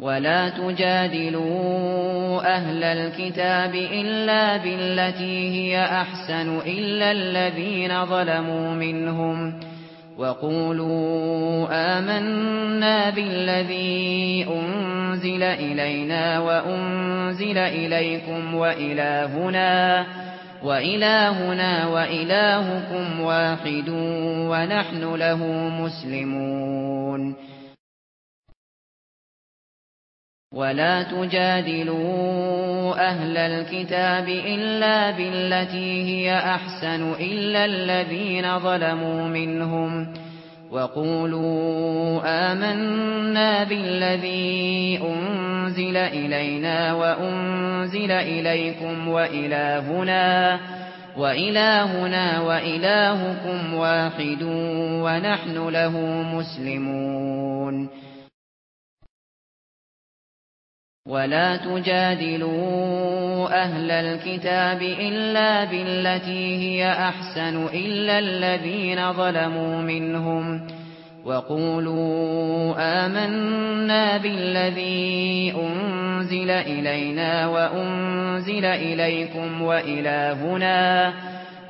ولا تجادلوا أهل الكتاب إلا بالتي هي أحسن إلا الذين ظلموا منهم وقولوا آمنا بالذي أنزل إلينا وأنزل إليكم وإلهنا وإلهنا وإلهكم واحد ونحن له مسلمون ولا تجادلوا أهل الكتاب الا بالتي هي احسن الا الذين ظلموا منهم وقولوا آمنا بالذي انزل الينا وانزل اليكم والهنا والهنا والهكم واحد ونحن له مسلمون ولا تجادلوا أهل الكتاب إلا بالتي هي أحسن إلا الذين ظلموا منهم وقولوا آمنا بالذي أنزل إلينا وأنزل إليكم وإلهنا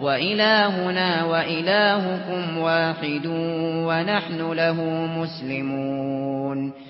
وإلهنا وإلهكم واحد ونحن له مسلمون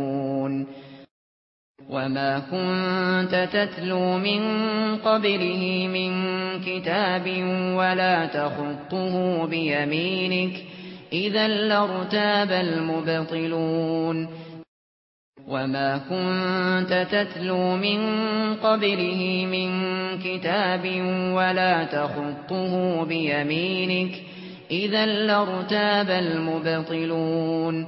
وما كنت تتلو من قبله من كتاب ولا تخطه بيمينك إذا لارتاب المبطلون وما كنت تتلو من قبله من كتاب ولا تخطه بيمينك إذا لارتاب المبطلون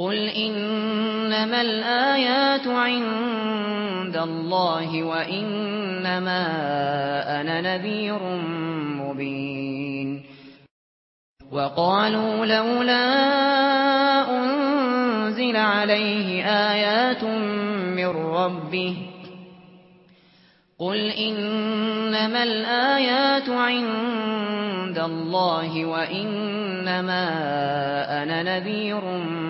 قل انما الايات عند الله وانما أنا نذير مبين وقالوا لولا انزل عليه ايات من ربه قل انما الايات عند الله وانما أنا نذير مبين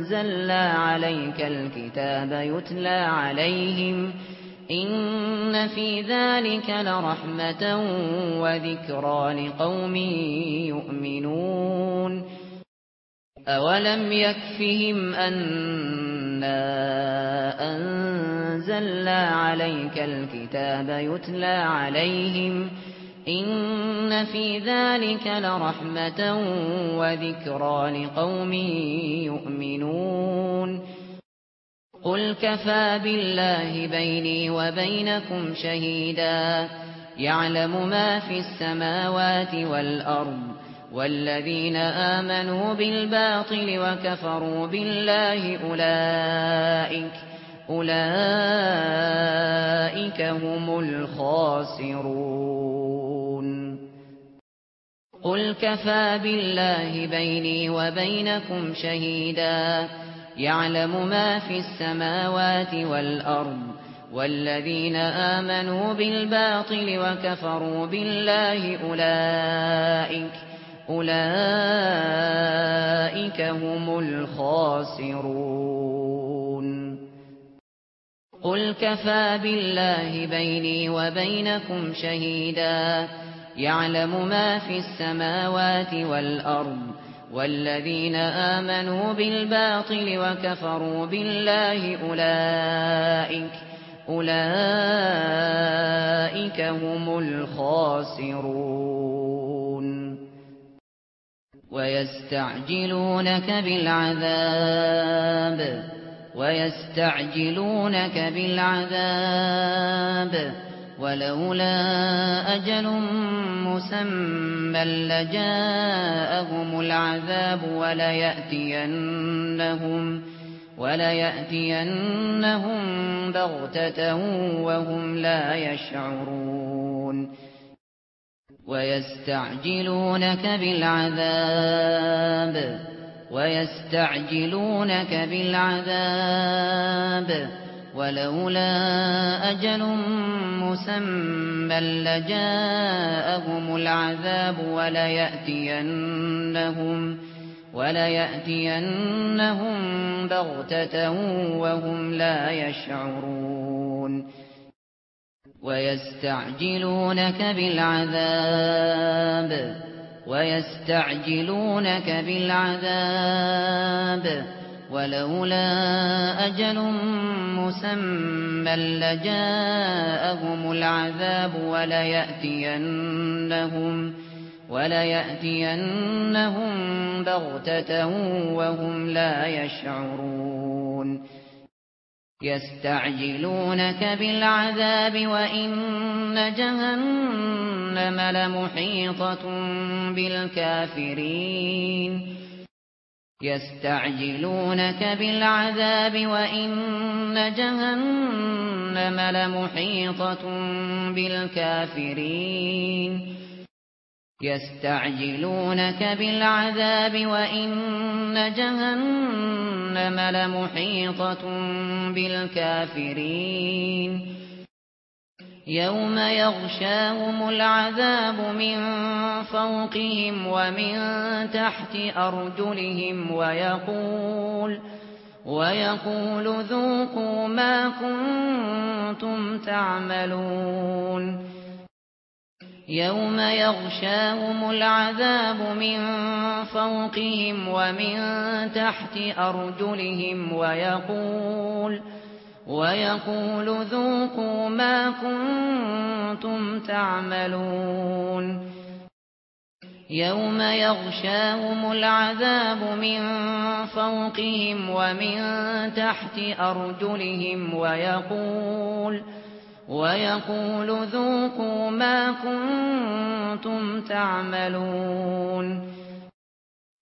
أنزلنا عليك الكتاب يتلى عليهم إن في ذلك لرحمة وذكرى لقوم يؤمنون أولم يكفهم ان أنزلنا عليك الكتاب يتلى عليهم إن ان في ذلك لرحمه وذكرى لقوم يؤمنون قل كفى بالله بيني وبينكم شهيدا يعلم ما في السماوات والارض والذين امنوا بالباطل وكفروا بالله اولئك اولئك هم الخاسرون قل كفى بالله بيني وبينكم شهيدا. يعلم ما في السماوات والأرض والذين آمنوا بالباطل وكفروا بالله أولئك أولئك هم الخاسرون. قل كفى بالله بيني وبينكم شهيدا. يعلم ما في السماوات والأرض والذين آمنوا بالباطل وكفروا بالله أولئك أولئك هم الخاسرون ويستعجلونك بالعذاب ويستعجلونك بالعذاب ولولا أجل مسمى لجاءهم العذاب ولا يأتينهم ولا يأتينهم بغتة وهم لا يشعرون ويستعجلونك بالعذاب ويستعجلونك بالعذاب ولولا أجل مسمى لجاءهم العذاب ولا يأتينهم ولا يأتينهم بغتة وهم لا يشعرون. ويستعجلونك بالعذاب ويستعجلونك بالعذاب ولولا أجل مسمى لجاءهم العذاب ولا ياتينهم ولا ياتينهم بغتة وهم لا يشعرون يستعجلونك بالعذاب وإن جهنم لمحيطة بالكافرين يستعجلونك بالعذاب وإن جهنم لمحيطة بالكافرين. يستعجلونك بالعذاب وإن جهنم لمحيطة بالكافرين. يَوْمَ يَغْشَاهُمُ الْعَذَابُ مِنْ فَوْقِهِمْ وَمِنْ تَحْتِ أَرْجُلِهِمْ وَيَقُولُ وَيَقُولُ ذُوقُوا مَا كُنْتُمْ تَعْمَلُونَ يَوْمَ يَغْشَاهُمُ الْعَذَابُ مِنْ فَوْقِهِمْ وَمِنْ تَحْتِ أَرْجُلِهِمْ وَيَقُولُ وَيَقُولُ ذُوقُوا مَا كُنتُمْ تَعْمَلُونَ يَوْمَ يَغْشَاهُمُ الْعَذَابُ مِنْ فَوْقِهِمْ وَمِنْ تَحْتِ أَرْجُلِهِمْ وَيَقُولُ وَيَقُولُ ذُوقُوا مَا كُنتُمْ تَعْمَلُونَ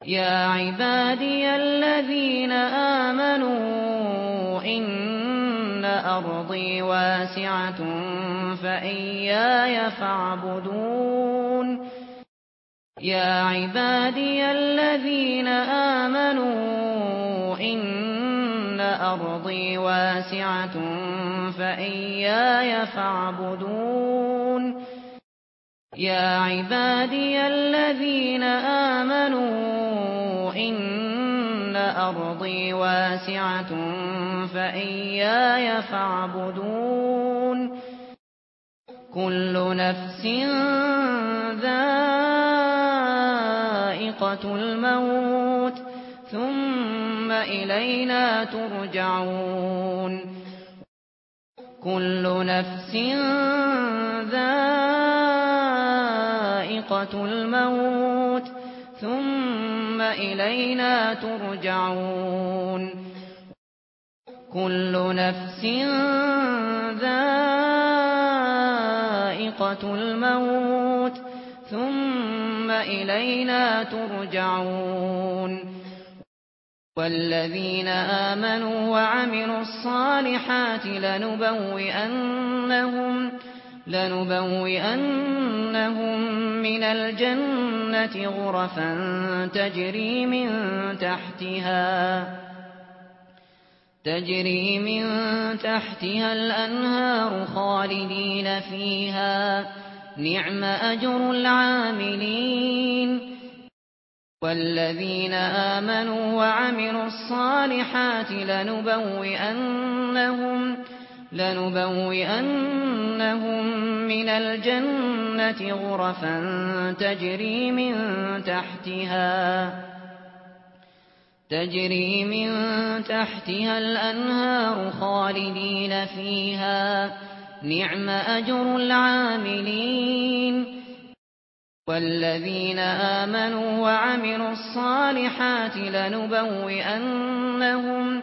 يَا عِبَادِيَ الَّذِينَ آمَنُوا إِنَّ أرضي واسعة فإياي فاعبدون يا عبادي الذين آمنوا إن أرضي واسعة فإياي فاعبدون يا عبادي الذين آمنوا إن أرضي واسعة فإياي فاعبدون كل نفس ذائقة الموت ثم إلينا ترجعون كل نفس ذائقة الموت ثم إلينا ترجعون. كل نفس ذائقة الموت ثم إلينا ترجعون. والذين آمنوا وعملوا الصالحات لنبوئنهم لنبوئنهم من الجنة غرفا تجري من تحتها تجري من تحتها الأنهار خالدين فيها. نعم أجر العاملين. والذين آمنوا وعملوا الصالحات لنبوئنهم من لنبوئنهم من الجنة غرفا تجري من تحتها تجري من تحتها الأنهار خالدين فيها نعم أجر العاملين والذين آمنوا وعملوا الصالحات لنبوئنهم من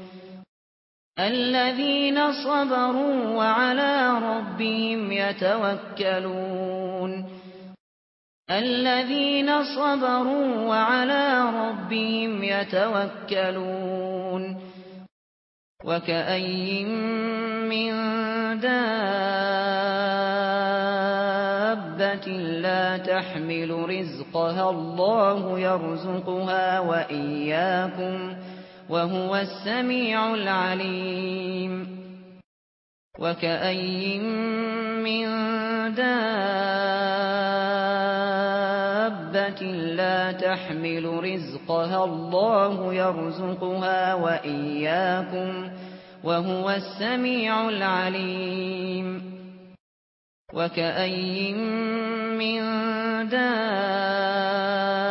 الذين صبروا وعلى ربهم يتوكلون. الذين صبروا وعلى ربهم يتوكلون. وكاين من دابة لا تحمل رزقها الله يرزقها وإياكم وإياكم وهو السميع العليم. وكأي من دابة لا تحمل رزقها الله يرزقها وإياكم وهو السميع العليم. وكأي من دابة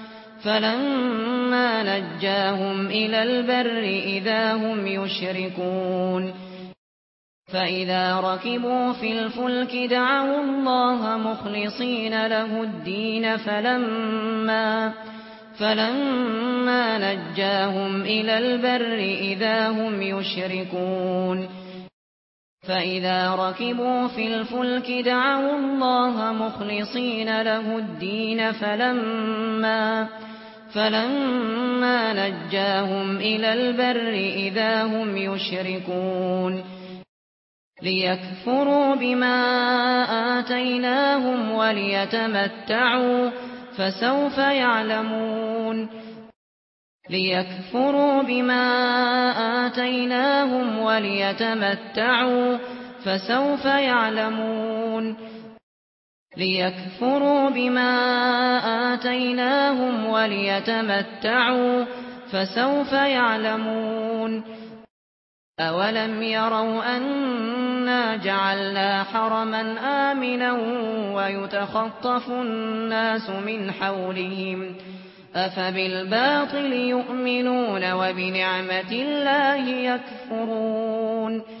فَلَمَّا نَجَّاهُمْ إِلَى الْبَرِّ إِذَا هُمْ يُشْرِكُونَ. فَإِذَا رَكِبُوا فِي الْفُلْكِ دَعَوْا اللَّهَ مُخْلِصِينَ لَهُ الدِّينَ فَلَمَّا فَلَمَّا نَجَّاهُمْ إِلَى الْبَرِّ إِذَا هُمْ يُشْرِكُونَ. فَإِذَا رَكِبُوا فِي الْفُلْكِ دَعَوْا اللَّهَ مُخْلِصِينَ لَهُ الدِّينَ فَلَمَّا فَلَمَّا نَجَّاهُمْ إِلَى الْبَرِّ إِذَا هُمْ يُشْرِكُونَ لِيَكْفُرُوا بِمَا آتَيْنَاهُمْ وَلِيَتَمَتَّعُوا فَسَوْفَ يَعْلَمُونَ لِيَكْفُرُوا بِمَا آتَيْنَاهُمْ وَلِيَتَمَتَّعُوا فَسَوْفَ يَعْلَمُونَ لِيَكْفُرُوا بِمَا آتَيْنَاهُمْ وَلِيَتَمَتَّعُوا فَسَوْفَ يَعْلَمُونَ أَوَلَمْ يَرَوْا أَنَّا جَعَلْنَا حَرَمًا آمِنًا وَيَتَخَطَّفُ النَّاسُ مِنْ حَوْلِهِمْ أَفَبِالْبَاطِلِ يُؤْمِنُونَ وَبِنِعْمَةِ اللَّهِ يَكْفُرُونَ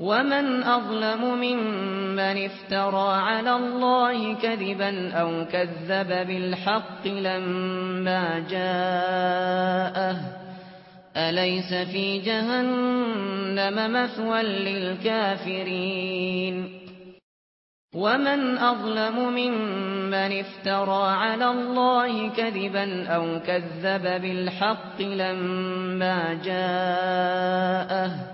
ومن اظلم ممن افترى على الله كذبا أو كذب بالحق لما جاءه اليس في جهنم مثوى للكافرين ومن اظلم ممن افترى على الله كذبا أو كذب بالحق لما جاءه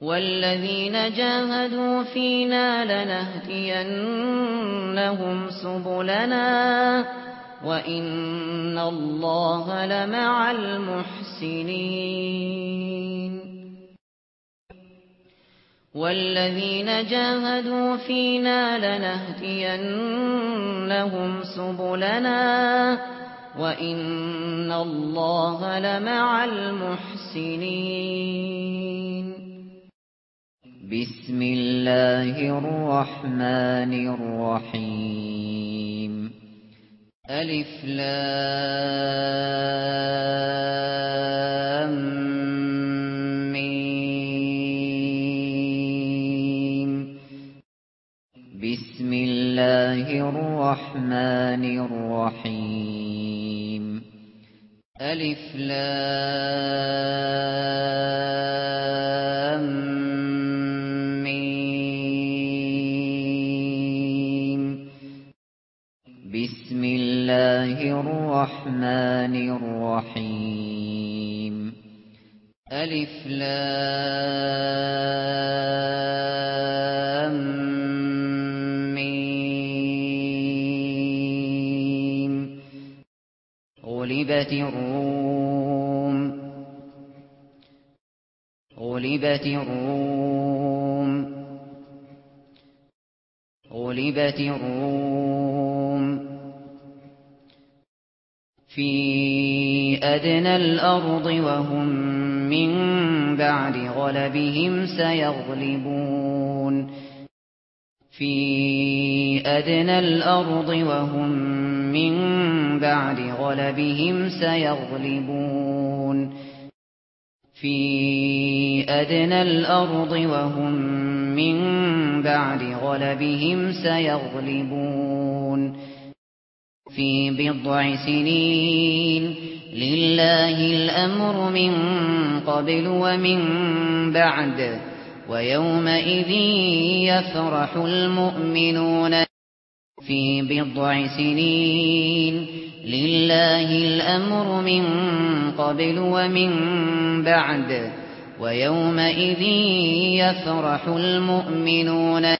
والذين جاهدوا فينا لنهدينهم سبلنا وإن الله لمع المحسنين والذين جاهدوا فينا لنهدينهم سبلنا وإن الله لمع المحسنين بسم الله الرحمن الرحيم. ألف لام ميم. بسم الله الرحمن الرحيم. ألف لام الله الرحمن الرحيم. ألف لام ميم. غلبت الروم. غلبت الروم. غلبت الروم. في أدنى الأرض وهم من بعد غلبهم سيغلبون في أدنى الأرض وهم من بعد غلبهم سيغلبون في أدنى الأرض وهم من بعد غلبهم سيغلبون في بضع سنين. لله الأمر من قبل ومن بعد. ويومئذ يفرح المؤمنون في بضع سنين. لله الأمر من قبل ومن بعد. ويومئذ يفرح المؤمنون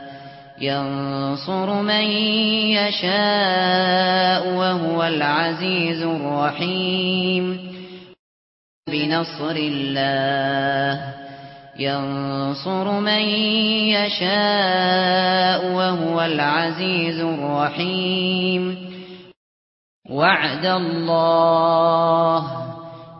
ينصر من يشاء وهو العزيز الرحيم. بنصر الله. ينصر من يشاء وهو العزيز الرحيم. وعد الله.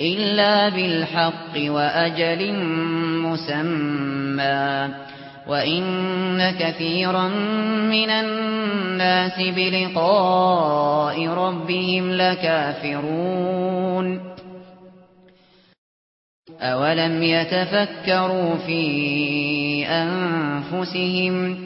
إلا بالحق وأجل مسمى وإن كثيرا من الناس بلقاء ربهم لكافرون أولم يتفكروا في أنفسهم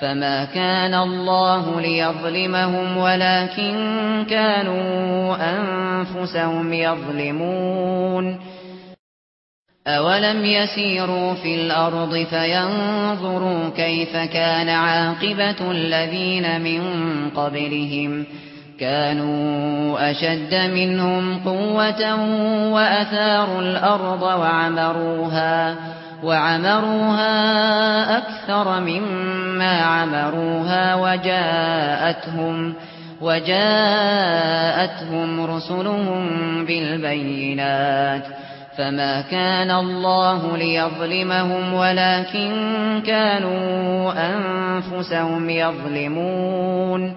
فما كان الله ليظلمهم ولكن كانوا أنفسهم يظلمون أولم يسيروا في الأرض فينظروا كيف كان عاقبة الذين من قبلهم كانوا أشد منهم قوة وأثاروا الأرض وعمروها وعمروها وعمروها أكثر مما عمروها وجاءتهم وجاءتهم رسلهم بالبينات فما كان الله ليظلمهم ولكن كانوا أنفسهم يظلمون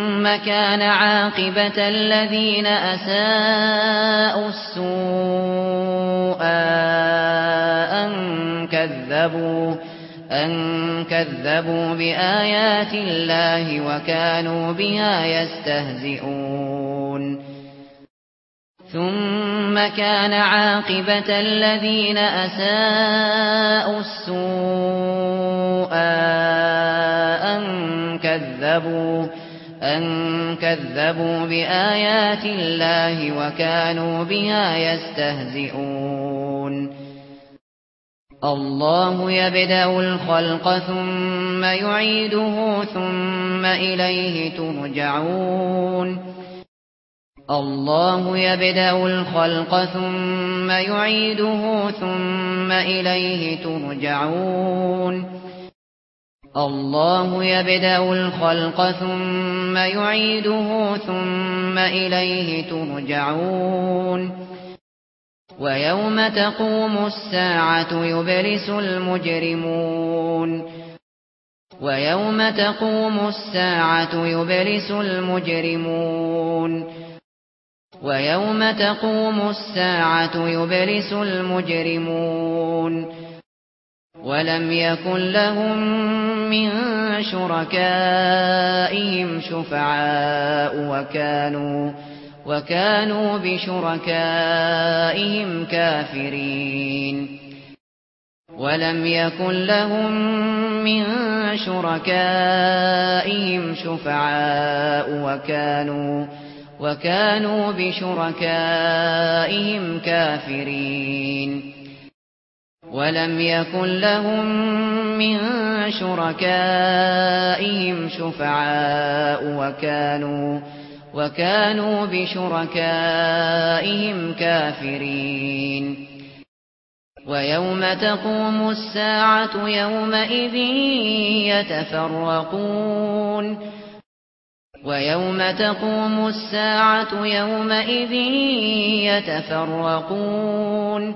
ثُمَّ كَانَ عَاقِبَةَ الَّذِينَ أَسَاءُوا السُّوءَ أَن كَذَّبُوا أَن كَذَّبُوا بِآيَاتِ اللَّهِ وَكَانُوا بِهَا يَسْتَهْزِئُونَ. ثُمَّ كَانَ عَاقِبَةَ الَّذِينَ أَسَاءُوا السُّوءَ أَن كَذَّبُوا أن كذبوا بآيات الله وكانوا بها يستهزئون. الله يبدأ الخلق ثم يعيده ثم إليه ترجعون. الله يبدأ الخلق ثم يعيده ثم إليه ترجعون. الله يبدأ الخلق ثم يعيده ثم إليه ترجعون ويوم تقوم الساعة يبرس المجرمون ويوم تقوم الساعة يبرس المجرمون ويوم تقوم الساعة يبرس المجرمون ولم يكن لهم من شركائهم شفعاء وكانوا وكانوا بشركائهم كافرين. ولم يكن لهم من شركائهم شفعاء وكانوا وكانوا بشركائهم كافرين. ولم يكن لهم من شركائهم شفعاء وكانوا وكانوا بشركائهم كافرين. ويوم تقوم الساعة يومئذ يتفرقون. ويوم تقوم الساعة يومئذ يتفرقون.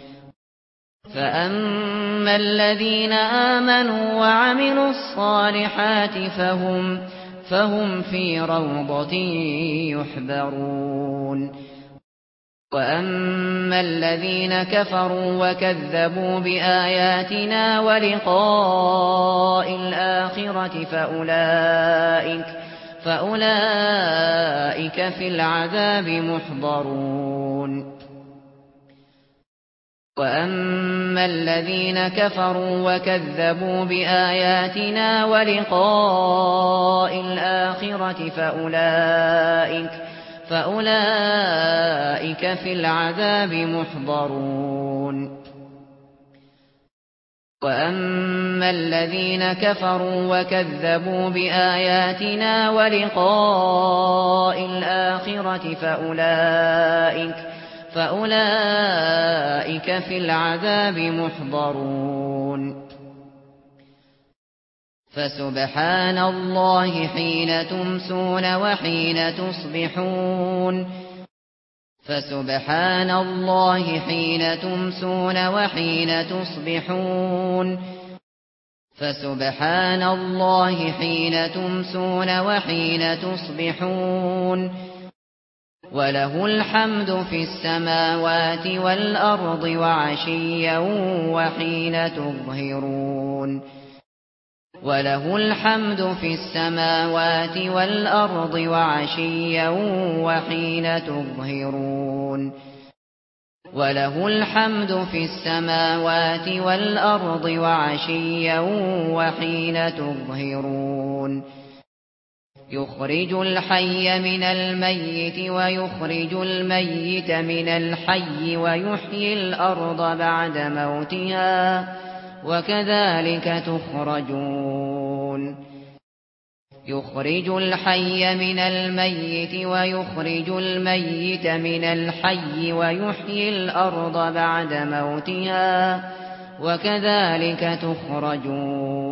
فأما الذين آمنوا وعملوا الصالحات فهم فهم في روضة يحبرون وأما الذين كفروا وكذبوا بآياتنا ولقاء الآخرة فأولئك فأولئك في العذاب محضرون وَأَمَّا الَّذِينَ كَفَرُوا وَكَذَّبُوا بِآيَاتِنَا وَلِقَاءِ الْآخِرَةِ فَأُولَئِكَ فَأُولَئِكَ فِي الْعَذَابِ مُحْضَرُونَ وَأَمَّا الَّذِينَ كَفَرُوا وَكَذَّبُوا بِآيَاتِنَا وَلِقَاءِ الْآخِرَةِ فَأُولَئِكَ فأولئك في العذاب محضرون فسبحان الله حين تمسون وحين تصبحون فسبحان الله حين تمسون وحين تصبحون فسبحان الله حين تمسون وحين تصبحون وله الحمد في السماوات والأرض وعشيا وحين تظهرون وله الحمد في السماوات والأرض وعشيا وحين تظهرون وله الحمد في السماوات والأرض وعشيا وحين تظهرون يخرج الحي من الميت ويخرج الميت من الحي ويحيي الأرض بعد موتها وكذلك تخرجون. يخرج الحي من الميت ويخرج الميت من الحي ويحيي الأرض بعد موتها وكذلك تخرجون.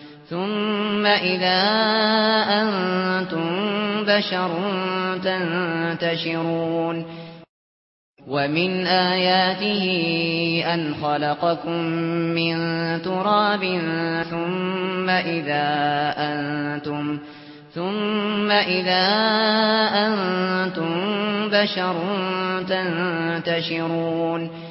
ثُمَّ إِذَا أَنْتُمْ بَشَرٌ تَنْتَشِرُونَ وَمِنْ آيَاتِهِ أَنْ خَلَقَكُم مِّن تُرَابٍ ثُمَّ إِذَا أَنْتُمْ ثُمَّ إِذَا أَنْتُمْ بَشَرٌ تَنْتَشِرُونَ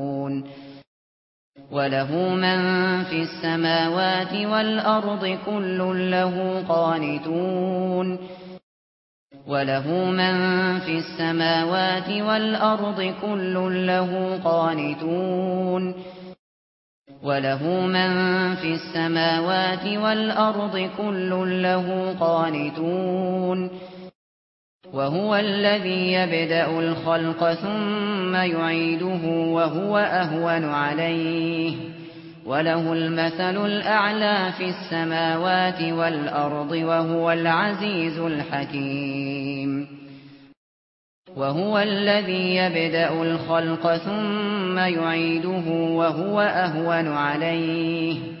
وله من في السماوات والأرض كل له قانتون وله من في السماوات والأرض كل له قانتون وله من في السماوات والأرض كل له قانتون وهو الذي يبدأ الخلق ثم يعيده وهو أهون عليه. وله المثل الأعلى في السماوات والأرض وهو العزيز الحكيم. وهو الذي يبدأ الخلق ثم يعيده وهو أهون عليه.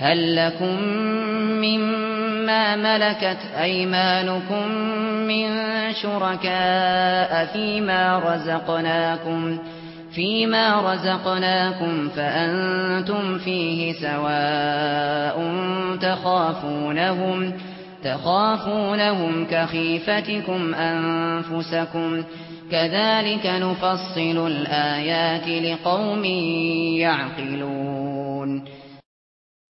هل لكم مما ملكت أيمانكم من شركاء فيما رزقناكم فيما رزقناكم فأنتم فيه سواء تخافونهم تخافونهم كخيفتكم أنفسكم كذلك نفصل الآيات لقوم يعقلون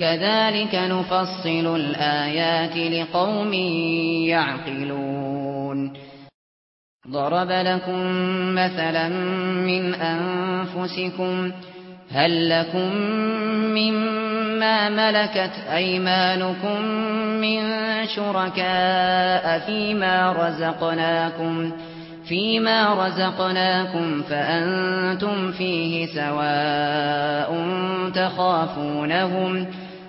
كذلك نفصل الآيات لقوم يعقلون. ضرب لكم مثلا من أنفسكم هل لكم مما ملكت أيمانكم من شركاء فيما رزقناكم فيما رزقناكم فأنتم فيه سواء تخافونهم.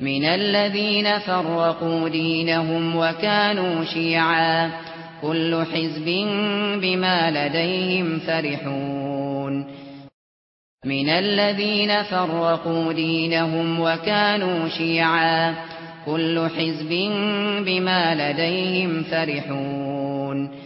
من الذين فرقوا دينهم وكانوا شيعا كل حزب بما لديهم فرحون من الذين فرقوا دينهم وكانوا شيعا كل حزب بما لديهم فرحون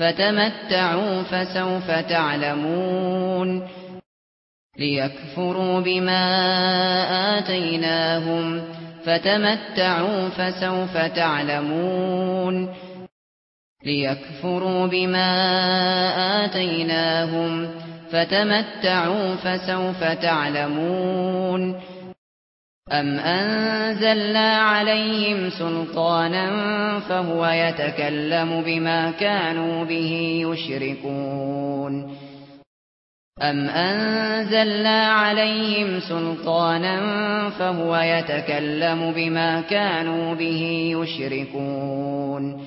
فتمتعوا فسوف تعلمون. ليكفروا بما آتيناهم. فتمتعوا فسوف تعلمون. ليكفروا بما آتيناهم. فتمتعوا فسوف تعلمون. أَمْ أَنزَلْنَا عَلَيْهِمْ سُلْطَانًا فَهُوَ يَتَكَلَّمُ بِمَا كَانُوا بِهِ يُشْرِكُونَ أَمْ أَنزَلْنَا عَلَيْهِمْ سُلْطَانًا فَهُوَ يَتَكَلَّمُ بِمَا كَانُوا بِهِ يُشْرِكُونَ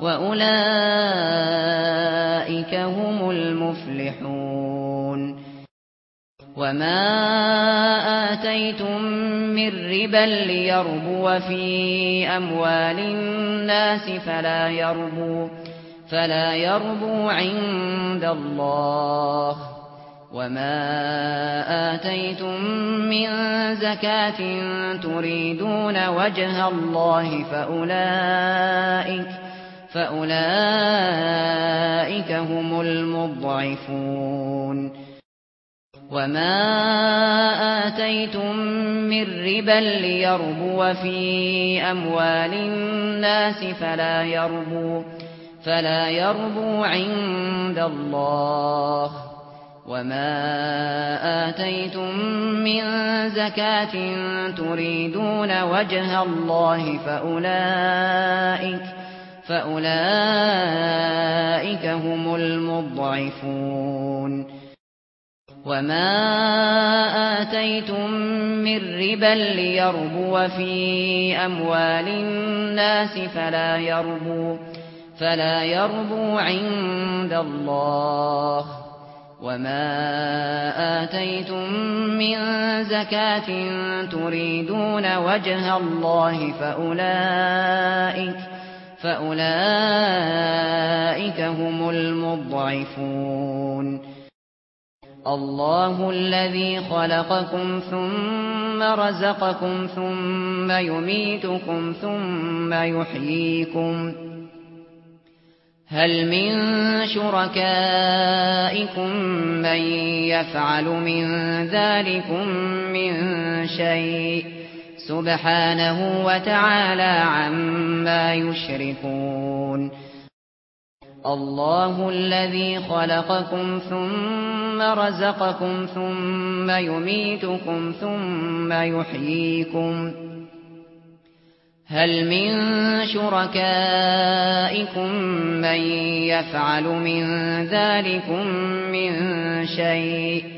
وأولئك هم المفلحون وما آتيتم من ربا ليربو في أموال الناس فلا يربو فلا يربو عند الله. وما آتيتم من زكاة تريدون وجه الله فأولئك فأولئك هم المضعفون وما آتيتم من ربا ليربو في أموال الناس فلا يربو فلا يربو عند الله وما آتيتم من زكاة تريدون وجه الله فأولئك فأولئك هم المضعفون وما آتيتم من ربا ليربو في أموال الناس فلا يربو فلا يربو عند الله. وما آتيتم من زكاة تريدون وجه الله فأولئك فأولئك هم المضعفون الله الذي خلقكم ثم رزقكم ثم يميتكم ثم يحييكم هل من شركائكم من يفعل من ذَلِكُمْ من شيء سبحانه وتعالى عما يشركون. الله الذي خلقكم ثم رزقكم ثم يميتكم ثم يحييكم. هل من شركائكم من يفعل من ذلك من شيء؟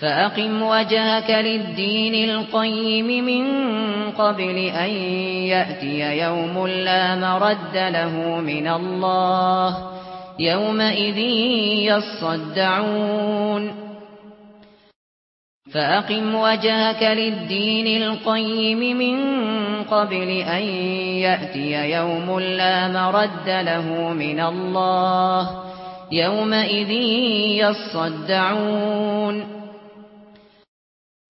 فأقم وجهك للدين القيم من قبل أن يأتي يوم لا مرد له من الله يومئذ يصدعون. فأقم وجهك للدين القيم من قبل أن يأتي يوم لا مرد له من الله يومئذ يصدعون.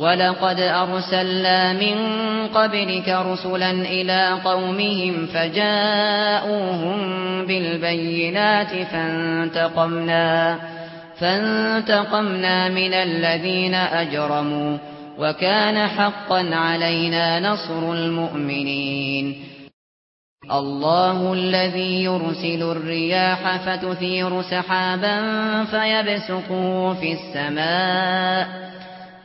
ولقد أرسلنا من قبلك رسلا إلى قومهم فجاءوهم بالبينات فانتقمنا, فانتقمنا من الذين أجرموا وكان حقا علينا نصر المؤمنين الله الذي يرسل الرياح فتثير سحابا فيبسقه في السماء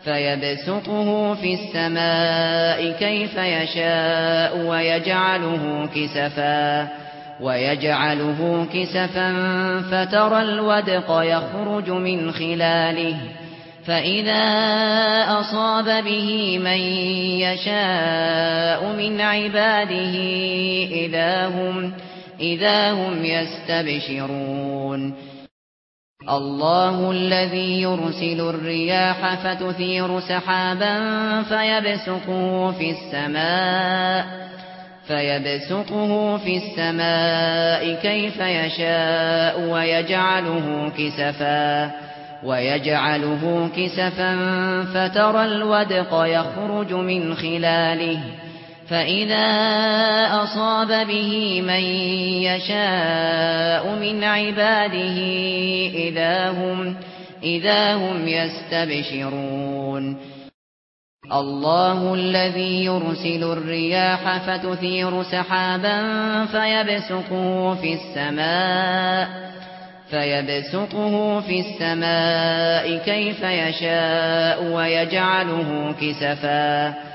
فيبسطه في السماء كيف يشاء ويجعله كسفا ويجعله كسفا فترى الودق يخرج من خلاله فإذا أصاب به من يشاء من عباده إذا هم, إذا هم يستبشرون الله الذي يرسل الرياح فتثير سحابا فيبسقه في السماء فيبسقه في السماء كيف يشاء ويجعله كسفا ويجعله كسفا فترى الودق يخرج من خلاله فَإِذَا أَصَابَ بِهِ مَن يَشَاءُ مِنْ عِبَادِهِ إِذَا هُمْ إِذَا هُمْ يَسْتَبْشِرُونَ اللَّهُ الَّذِي يُرْسِلُ الرِّيَاحَ فَتُثِيرُ سَحَابًا فَيَبْسُطُهُ فِي السَّمَاءِ فَيَبْسُطُهُ فِي السَّمَاءِ كَيْفَ يَشَاءُ وَيَجْعَلُهُ كِسَفًا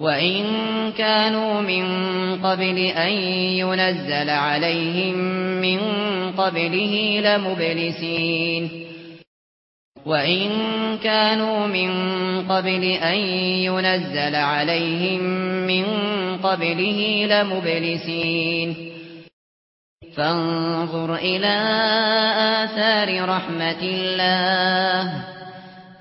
وَإِن كَانُوا مِن قَبْلِ أَن يُنَزَّلَ عَلَيْهِم مِّن قَبْلِهِ لَمُبْلِسِينَ وَإِن كَانُوا مِن قَبْلِ أَن يُنَزَّلَ عَلَيْهِم مِّن قَبْلِهِ لَمُبْلِسِينَ فَانظُرْ إِلَى آثَارِ رَحْمَةِ اللَّهِ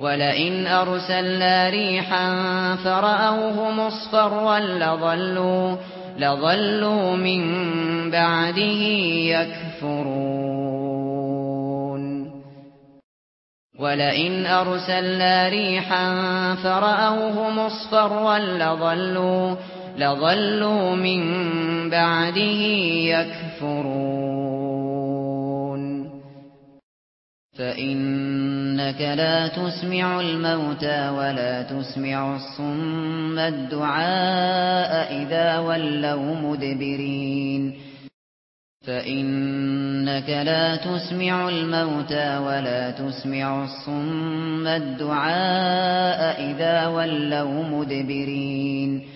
ولئن أرسلنا ريحا فرأوه مصفرا لظلوا, لظلوا من بعده يكفرون. ولئن أرسلنا ريحا فرأوه مصفرا لظلوا, لظلوا من بعده يكفرون. فإنك لا تسمع الموتى ولا تسمع الصم الدعاء إذا ولوا مدبرين فإنك لا تسمع الموتى ولا تسمع الصم الدعاء إذا ولوا مدبرين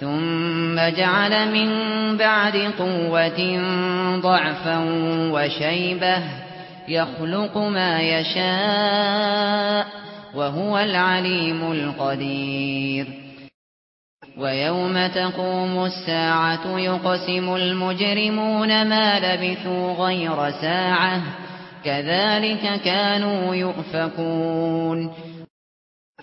ثُمَّ جَعَلَ مِن بَعْدِ قُوَّةٍ ضَعْفًا وَشَيْبَةً يَخْلُقُ مَا يَشَاءُ وَهُوَ الْعَلِيمُ الْقَدِيرُ. وَيَوْمَ تَقُومُ السَّاعَةُ يُقْسِمُ الْمُجْرِمُونَ مَا لَبِثُوا غَيْرَ سَاعَةٍ كَذَلِكَ كَانُوا يُؤْفَكُونَ.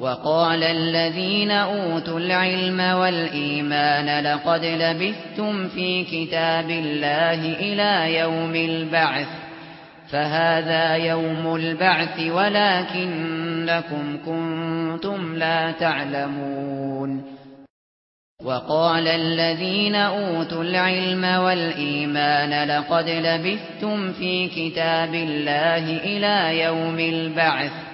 وقال الذين أوتوا العلم والإيمان لقد لبثتم في كتاب الله إلى يوم البعث فهذا يوم البعث ولكنكم كنتم لا تعلمون وقال الذين أوتوا العلم والإيمان لقد لبثتم في كتاب الله إلى يوم البعث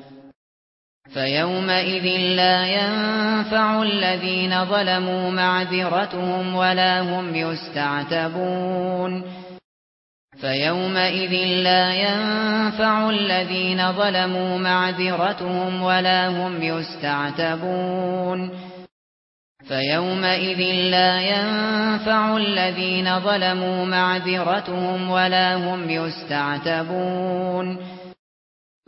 فَيَوْمَئِذٍ لَّا يَنفَعُ الَّذِينَ ظَلَمُوا مَعْذِرَتُهُمْ وَلَا هُمْ يُسْتَعْتَبُونَ. فَيَوْمَئِذٍ لَّا يَنفَعُ الَّذِينَ ظَلَمُوا مَعْذِرَتُهُمْ وَلَا هُمْ يُسْتَعْتَبُونَ. فَيَوْمَئِذٍ لَّا يَنفَعُ الَّذِينَ ظَلَمُوا مَعْذِرَتُهُمْ وَلَا هُمْ يُسْتَعْتَبُونَ.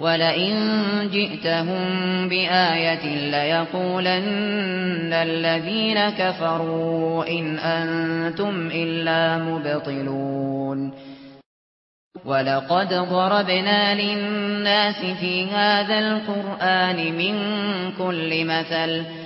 ولئن جئتهم بآية ليقولن الذين كفروا إن أنتم إلا مبطلون. ولقد ضربنا للناس في هذا القرآن من كل مثل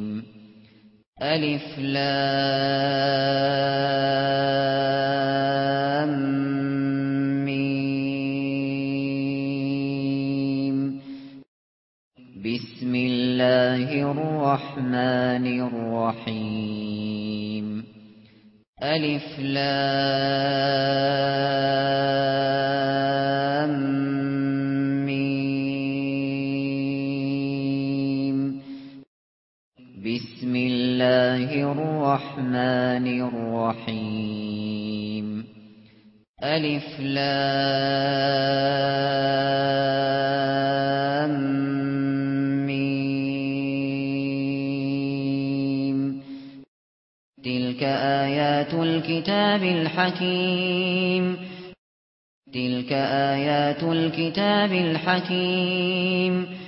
ألف لام ميم. بسم الله الرحمن الرحيم. ألف لام الله الرحمن الرحيم. ألف لام ميم. تلك آيات الكتاب الحكيم. تلك آيات الكتاب الحكيم.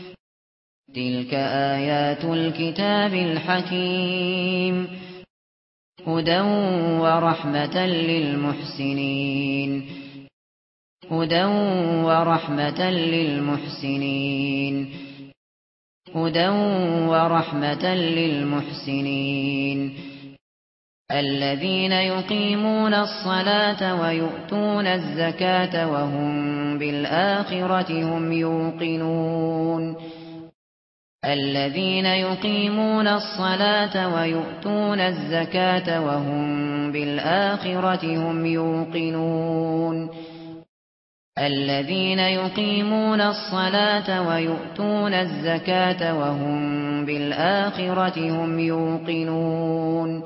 تِلْكَ آيَاتُ الْكِتَابِ الْحَكِيمِ هُدًى وَرَحْمَةً لِلْمُحْسِنِينَ هُدًى وَرَحْمَةً لِلْمُحْسِنِينَ هُدًى وَرَحْمَةً لِلْمُحْسِنِينَ الَّذِينَ يُقِيمُونَ الصَّلَاةَ وَيُؤْتُونَ الزَّكَاةَ وَهُمْ بِالْآخِرَةِ هُمْ يُوقِنُونَ الذين يقيمون الصلاة ويؤتون الزكاة وهم بالآخرة هم يوقنون. الذين يقيمون الصلاة ويؤتون الزكاة وهم بالآخرة هم يوقنون.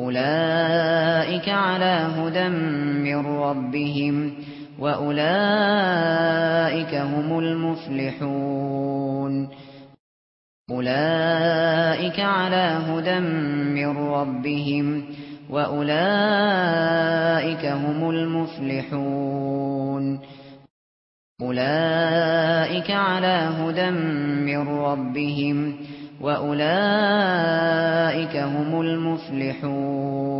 أولئك على هدى من ربهم. وأولئك هم المفلحون أولئك على هدى من ربهم وأولئك هم المفلحون أولئك على هدى من ربهم وأولئك هم المفلحون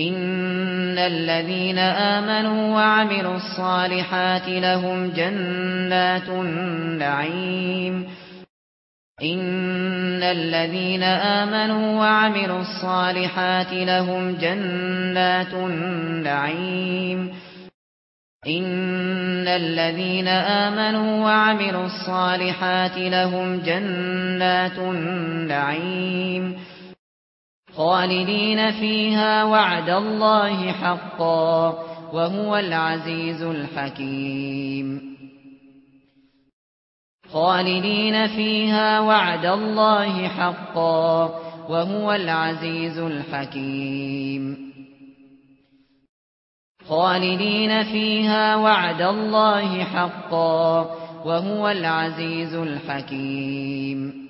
ان الذين امنوا وعملوا الصالحات لهم جنات النعيم ان الذين امنوا وعملوا الصالحات لهم جنات نعيم ان الذين امنوا وعملوا الصالحات لهم جنات النعيم خالدين فيها وعد الله حقا وهو العزيز الحكيم. خالدين فيها وعد الله حقا وهو العزيز الحكيم. خالدين فيها وعد الله حقا وهو العزيز الحكيم.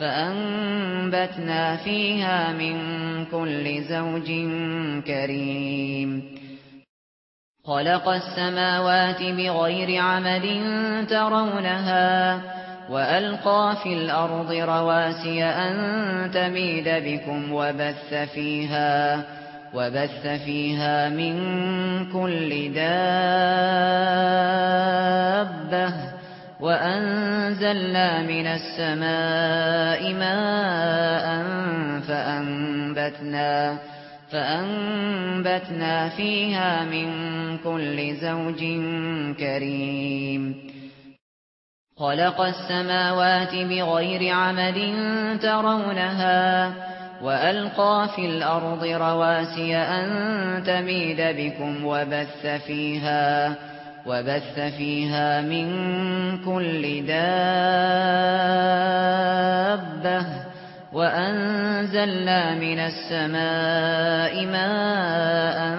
فأنبتنا فيها من كل زوج كريم خلق السماوات بغير عمد ترونها وألقى في الأرض رواسي أن تميد بكم وبث فيها وبث فيها من كل دابة وأنزلنا من السماء ماء فأنبتنا فأنبتنا فيها من كل زوج كريم خلق السماوات بغير عمد ترونها وألقى في الأرض رواسي أن تميد بكم وبث فيها وبث فيها وبث فيها من كل دابة وأنزلنا من السماء ماء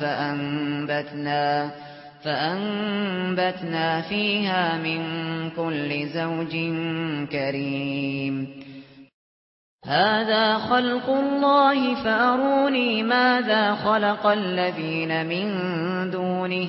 فأنبتنا فأنبتنا فيها من كل زوج كريم هذا خلق الله فأروني ماذا خلق الذين من دونه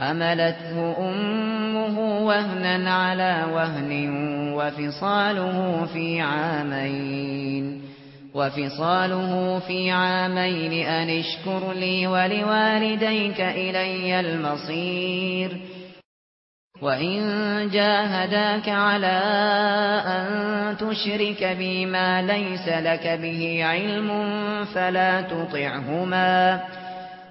حملته أمه وهنا على وهن وفصاله في عامين وفصاله في عامين أن اشكر لي ولوالديك إلي المصير وإن جاهداك على أن تشرك بما ليس لك به علم فلا تطعهما فلا تطعهما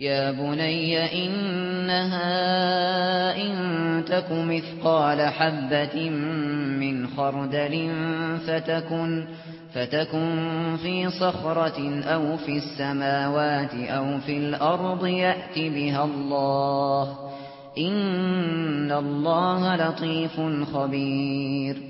يا بني إنها إن تك مثقال حبة من خردل فتكن, فتكن في صخرة أو في السماوات أو في الأرض يأتي بها الله إن الله لطيف خبير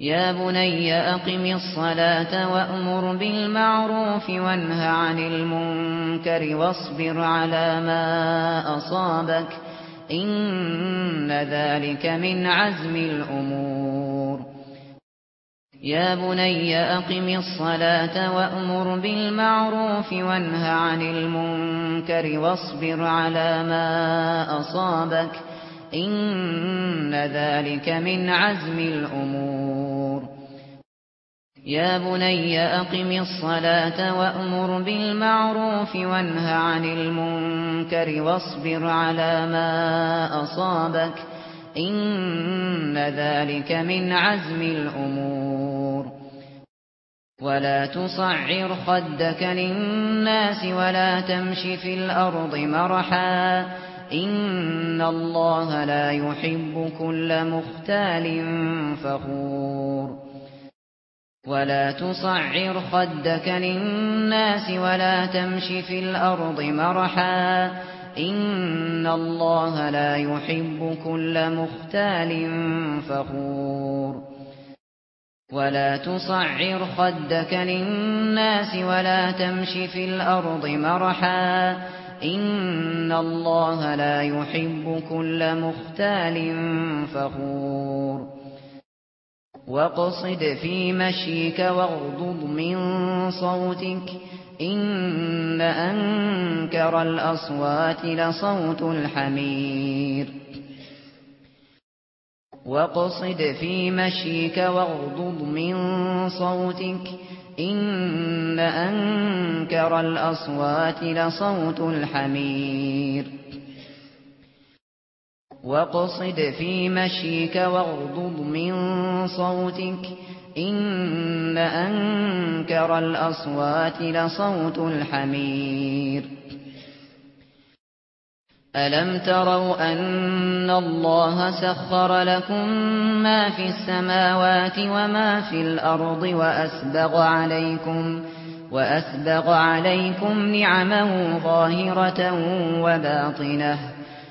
يا بني أقم الصلاة وأمر بالمعروف وانهى عن المنكر واصبر على ما أصابك إن ذلك من عزم الأمور. يا بني أقم الصلاة وأمر بالمعروف وانهى عن المنكر واصبر على ما أصابك إن ذلك من عزم الأمور. يا بني أقم الصلاة وأمر بالمعروف وانهى عن المنكر واصبر على ما أصابك إن ذلك من عزم الأمور. ولا تصعر خدك للناس ولا تمشي في الأرض مرحا إن الله لا يحب كل مختال فخور. ولا تصعر خدك للناس ولا تمشي في الأرض مرحا إن الله لا يحب كل مختال فخور ولا تصعر خدك للناس ولا تمشي في الأرض مرحا إن الله لا يحب كل مختال فخور وقصد فِي مَشْيِكَ وَاغْضُضْ مِنْ صَوْتِكَ إِنَّ أَنكَرَ الْأَصْوَاتِ لَصَوْتُ الْحَمِيرِ وقصد فِي مَشْيِكَ وَاغْضُضْ مِنْ صَوْتِكَ إِنَّ أَنكَرَ الْأَصْوَاتِ لَصَوْتُ الْحَمِيرِ وَاقْصِدْ فِي مَشْيِكَ وَاغْضُضْ مِنْ صَوْتِكَ إِنَّ أَنْكَرَ الْأَصْوَاتِ لَصَوْتُ الْحَمِيرِ أَلَمْ تَرَوْا أَنَّ اللَّهَ سَخَّرَ لَكُم مَّا فِي السَّمَاوَاتِ وَمَا فِي الْأَرْضِ وَأَسْبَغَ عَلَيْكُمْ وَأَسْبَغَ عَلَيْكُمْ نِعَمَهُ ظَاهِرَةً وَبَاطِنَةً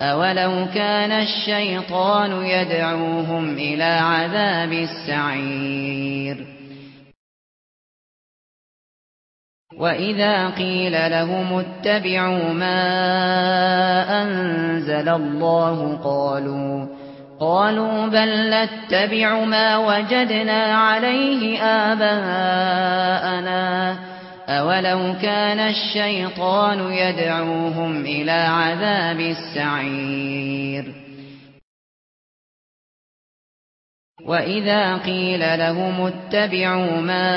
أولو كان الشيطان يدعوهم إلى عذاب السعير وإذا قيل لهم اتبعوا ما أنزل الله قالوا قالوا بل نتبع ما وجدنا عليه آباءنا أولو كان الشيطان يدعوهم إلى عذاب السعير وإذا قيل لهم اتبعوا ما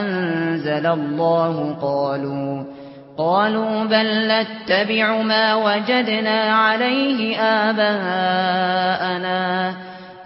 أنزل الله قالوا قالوا بل نتبع ما وجدنا عليه آباءنا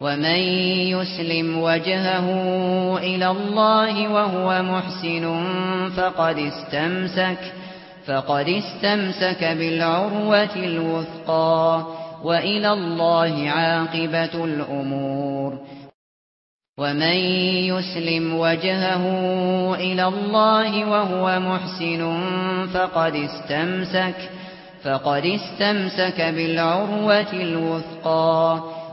ومن يسلم وجهه إلى الله وهو محسن فقد استمسك فقد استمسك بالعروه الوثقى والى الله عاقبه الأمور. ومن يسلم وجهه إلى الله وهو محسن فقد استمسك فقد استمسك بالعروه الوثقى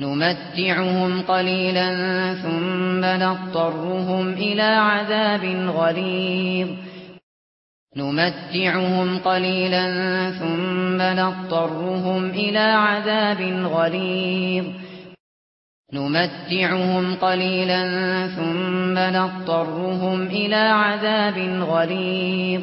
نمتعهم قليلا ثم نضطرهم إلى عذاب غليظ. نمتعهم قليلا ثم نضطرهم إلى عذاب غليظ. نمتعهم قليلا ثم نضطرهم إلى عذاب غليظ.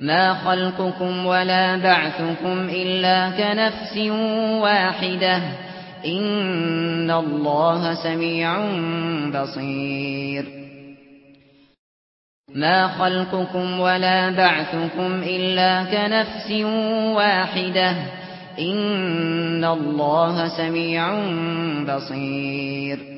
ما خلقكم ولا بعثكم إلا كنفس واحدة إن الله سميع بصير. ما خلقكم ولا بعثكم إلا كنفس واحدة إن الله سميع بصير.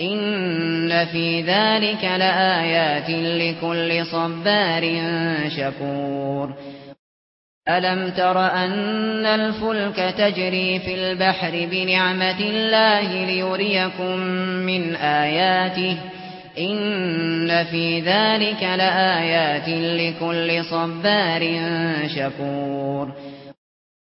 ان في ذلك لآيات لكل صبار شكور الم تر ان الفلك تجري في البحر بنعمه الله ليريكم من اياته ان في ذلك لآيات لكل صبار شكور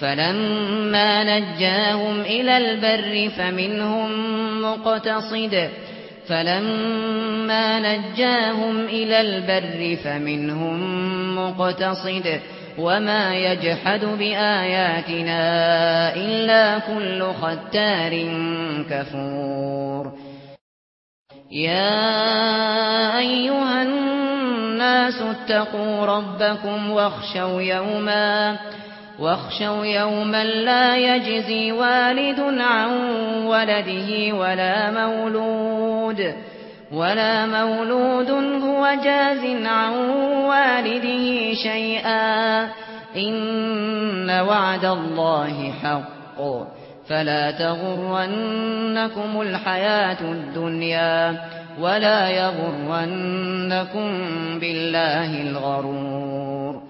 فَلَمَّا نَجَّاهُمْ إِلَى الْبَرِّ فَمِنْهُمْ مُقْتَصِدٌ فَلَمَّا نَجَّاهُمْ إِلَى الْبَرِّ فَمِنْهُمْ مُقْتَصِدٌ وَمَا يَجْحَدُ بِآيَاتِنَا إِلَّا كُلُّ خَتَّارٍ كَفُورٍ يَا أَيُّهَا النَّاسُ اتَّقُوا رَبَّكُمْ وَاخْشَوْا يَوْمًا واخشوا يوما لا يجزي والد عن ولده ولا مولود ولا مولود هو جاز عن والده شيئا إن وعد الله حق فلا تغرنكم الحياة الدنيا ولا يغرنكم بالله الغرور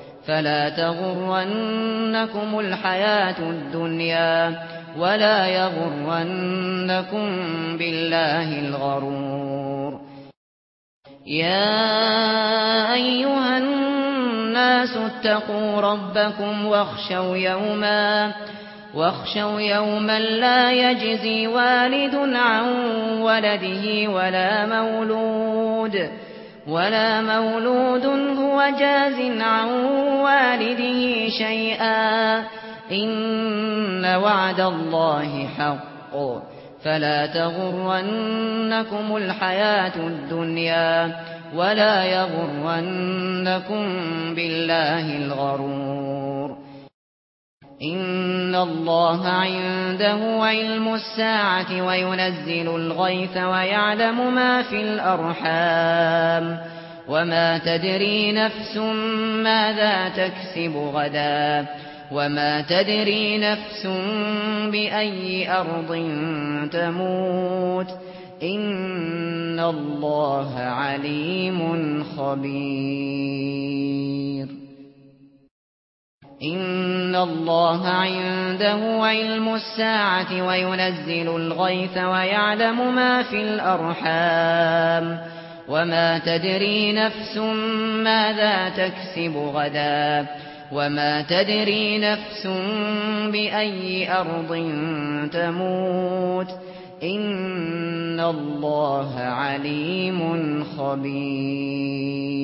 فلا تغرنكم الحياة الدنيا ولا يغرنكم بالله الغرور. يا أيها الناس اتقوا ربكم واخشوا يوما واخشوا يوما لا يجزي والد عن ولده ولا مولود. ولا مولود هو جاز عن والده شيئا. إن وعد الله حق. فلا تغرنكم الحياة الدنيا ولا يغرنكم بالله الغرور. ان الله عنده علم الساعة وينزل الغيث ويعلم ما في الارحام وما تدري نفس ماذا تكسب غدا وما تدري نفس باي ارض تموت ان الله عليم خبير ان الله عنده علم الساعة وينزل الغيث ويعلم ما في الارحام وما تدري نفس ماذا تكسب غدا وما تدري نفس باي ارض تموت ان الله عليم خبير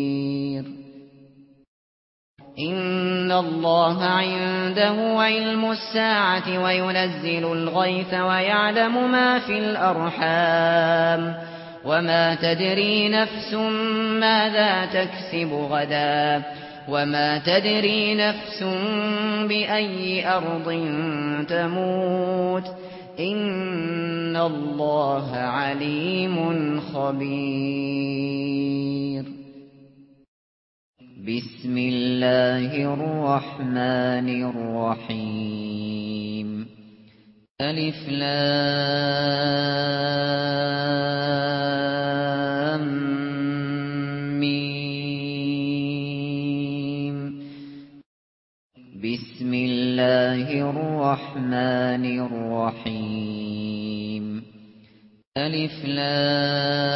ان الله عنده علم الساعة وينزل الغيث ويعلم ما في الارحام وما تدري نفس ماذا تكسب غدا وما تدري نفس باي ارض تموت ان الله عليم خبير بسم الله الرحمن الرحيم. ألف لام ميم. بسم الله الرحمن الرحيم. ألف لام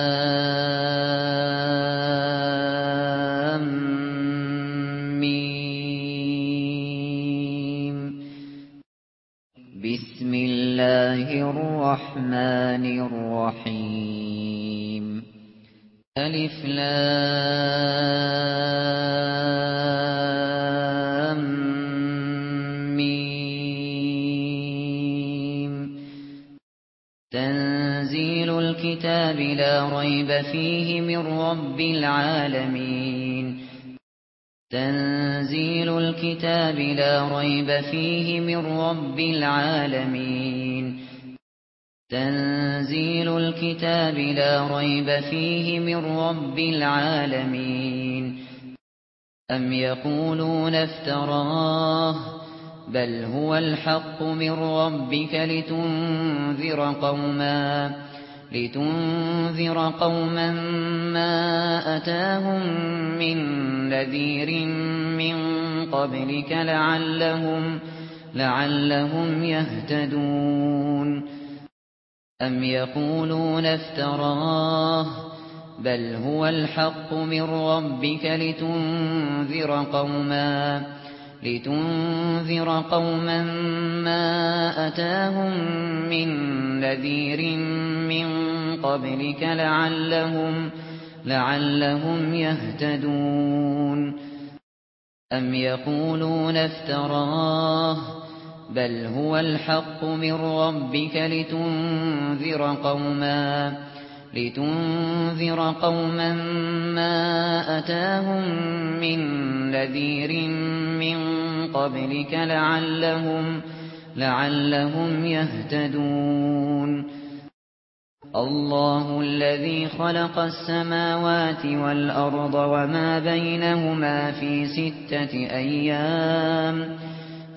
الله الرحمن الرحيم. ألف لام ميم. تنزيل الكتاب لا ريب فيه من رب العالمين. تنزيل الكتاب لا ريب فيه من رب العالمين. تنزيل الكتاب لا ريب فيه من رب العالمين. أم يقولون افتراه بل هو الحق من ربك لتنذر قوما لتنذر قوما ما أتاهم من نذير من قبلك لعلهم لعلهم يهتدون. أَمْ يَقُولُونَ افْتَرَاهُ بَلْ هُوَ الْحَقُّ مِنْ رَبِّكَ لِتُنْذِرَ قَوْمًا لِتُنْذِرَ قَوْمًا مَا أَتَاهُمْ مِنْ نَذِيرٍ مِنْ قَبْلِكَ لَعَلَّهُمْ لَعَلَّهُمْ يَهْتَدُونَ أَمْ يَقُولُونَ افْتَرَاهُ بل هو الحق من ربك لتنذر قوما لتنذر قوما ما أتاهم من نذير من قبلك لعلهم لعلهم يهتدون. الله الذي خلق السماوات والأرض وما بينهما في ستة أيام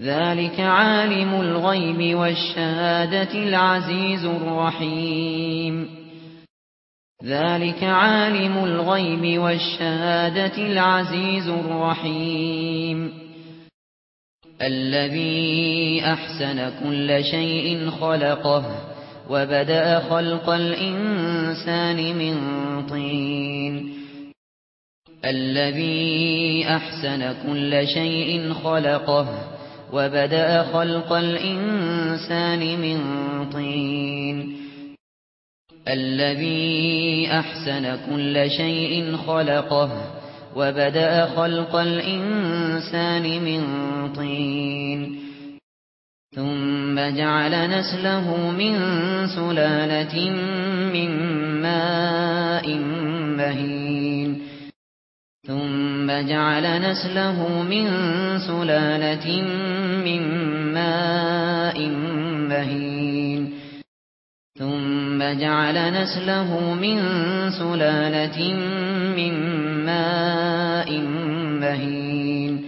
ذلك عالم الغيب والشهادة العزيز الرحيم ذلك عالم الغيب والشهادة العزيز الرحيم الذي احسن كل شيء خلقه وبدأ خلق الانسان من طين الذي احسن كل شيء خلقه وَبَدَأَ خَلْقَ الْإِنْسَانِ مِنْ طِينٍ الَّذِي أَحْسَنَ كُلَّ شَيْءٍ خَلَقَهُ وَبَدَأَ خَلْقَ الْإِنْسَانِ مِنْ طِينٍ ثُمَّ جَعَلَ نَسْلَهُ مِنْ سُلَالَةٍ مِنْ مَاءٍ مَهِينٍ ثُمَّ جَعَلَ نَسْلَهُ مِنْ سُلَالَةٍ مِنْ مَاءٍ مَهِينٍ ثُمَّ جَعَلَ نَسْلَهُ مِنْ سُلَالَةٍ مِنْ مَاءٍ مَهِينٍ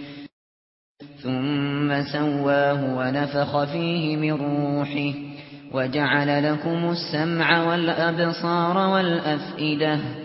ثُمَّ سَوَّاهُ وَنَفَخَ فِيهِ مِنْ رُوحِهِ وَجَعَلَ لَكُمُ السَّمْعَ وَالْأَبْصَارَ وَالْأَفْئِدَةَ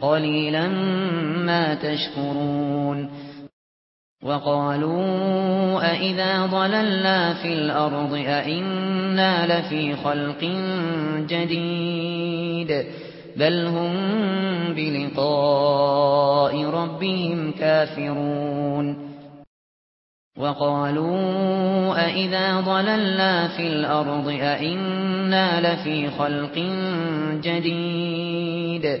قليلا ما تشكرون وقالوا أإذا ضللنا في الأرض أإنا لفي خلق جديد بل هم بلقاء ربهم كافرون وقالوا أإذا ضللنا في الأرض أإنا لفي خلق جديد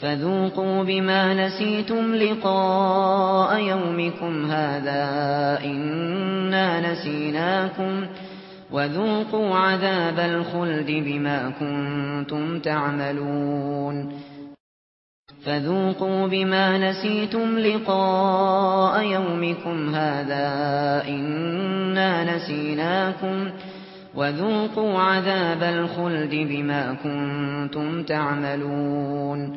فذوقوا بما نسيتم لقاء يومكم هذا إنا نسيناكم وذوقوا عذاب الخلد بما كنتم تعملون فذوقوا بما نسيتم لقاء يومكم هذا إنا نسيناكم وذوقوا عذاب الخلد بما كنتم تعملون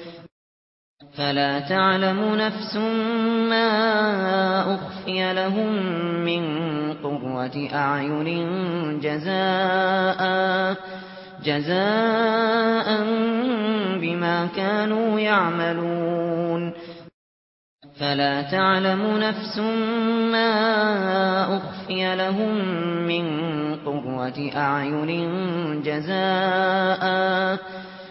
فلا تعلم نفس ما أخفي لهم من قرة أعين جزاء جزاء بما كانوا يعملون. فلا تعلم نفس ما أخفي لهم من قرة أعين جزاء جزاء.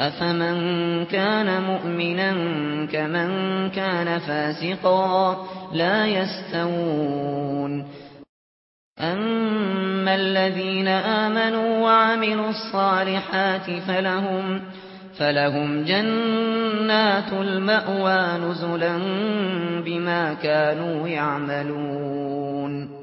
أفمن كان مؤمنا كمن كان فاسقا لا يستوون أما الذين آمنوا وعملوا الصالحات فلهم فلهم جنات المأوى نزلا بما كانوا يعملون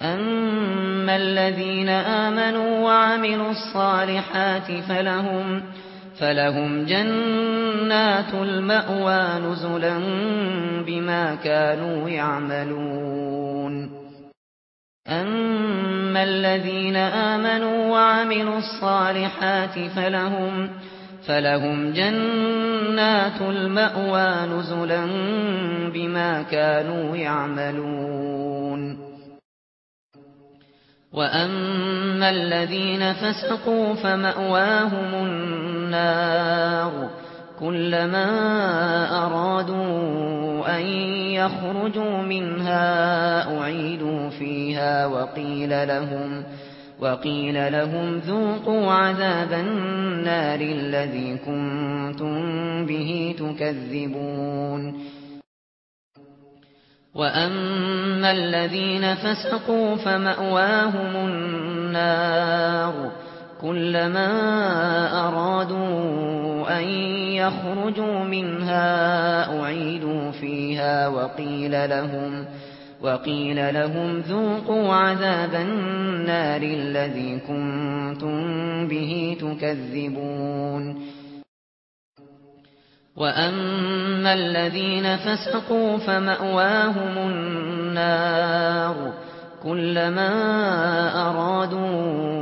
أما الذين آمنوا وعملوا الصالحات فلهم جَنَّاتُ فلهم جنات المأوى نزلا بما كانوا يعملون أما الذين آمنوا وعملوا الصالحات فلهم فلهم جنات المأوى نزلا بما كانوا يعملون وأما الذين فسقوا فمأواهم النار النار. كلما أرادوا أن يخرجوا منها أعيدوا فيها وقيل لهم وقيل لهم ذوقوا عذاب النار الذي كنتم به تكذبون. وَأَمَّا الَّذِينَ فَسَقُوا فَمَأْوَاهُمُ النَّارُ. كلما أرادوا أن يخرجوا منها أعيدوا فيها وقيل لهم وقيل لهم ذوقوا عذاب النار الذي كنتم به تكذبون. وَأَمَّا الَّذِينَ فَسَقُوا فَمَأْوَاهُمُ النَّارُ كُلَّمَا أَرَادُوا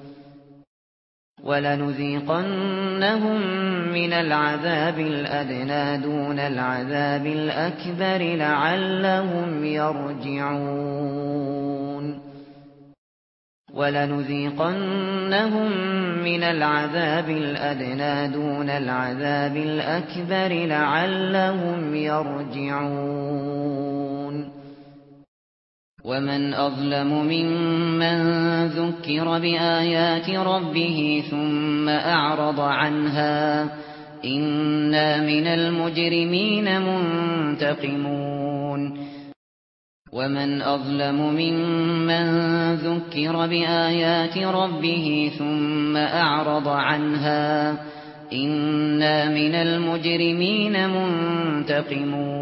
وَلَنُذِيقَنَّهُمْ مِنَ الْعَذَابِ الْأَدْنَى دُونَ الْعَذَابِ الْأَكْبَرِ لَعَلَّهُمْ يَرْجِعُونَ. وَلَنُذِيقَنَّهُمْ مِنَ الْعَذَابِ الْأَدْنَى دُونَ الْعَذَابِ الْأَكْبَرِ لَعَلَّهُمْ يَرْجِعُونَ. ومن أظلم ممن ذكر بآيات ربه ثم أعرض عنها ان من المجرمين منتقمون ومن أظلم ممن ذكر بآيات ربه ثم أعرض عنها ان من المجرمين منتقمون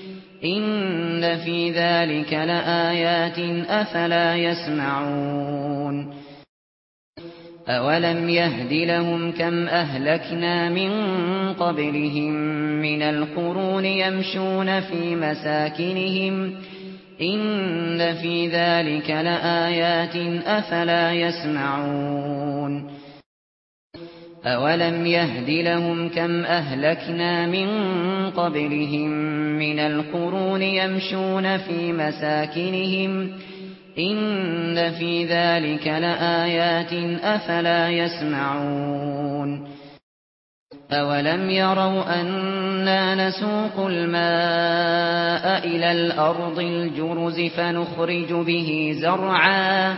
ان في ذلك لآيات افلا يسمعون اولم يهد لهم كم اهلكنا من قبلهم من القرون يمشون في مساكنهم ان في ذلك لآيات افلا يسمعون أَوَلَمْ يَهْدِ لَهُمْ كَمْ أَهْلَكْنَا مِنْ قَبْلِهِمْ مِنَ الْقُرُونِ يَمْشُونَ فِي مَسَاكِنِهِمْ إِنَّ فِي ذَلِكَ لَآيَاتٍ أَفَلَا يَسْمَعُونَ أَوَلَمْ يَرَوْا أَنَّا نَسُوقُ الْمَاءَ إِلَى الْأَرْضِ الْجُرُزِ فَنُخْرِجُ بِهِ زَرْعًا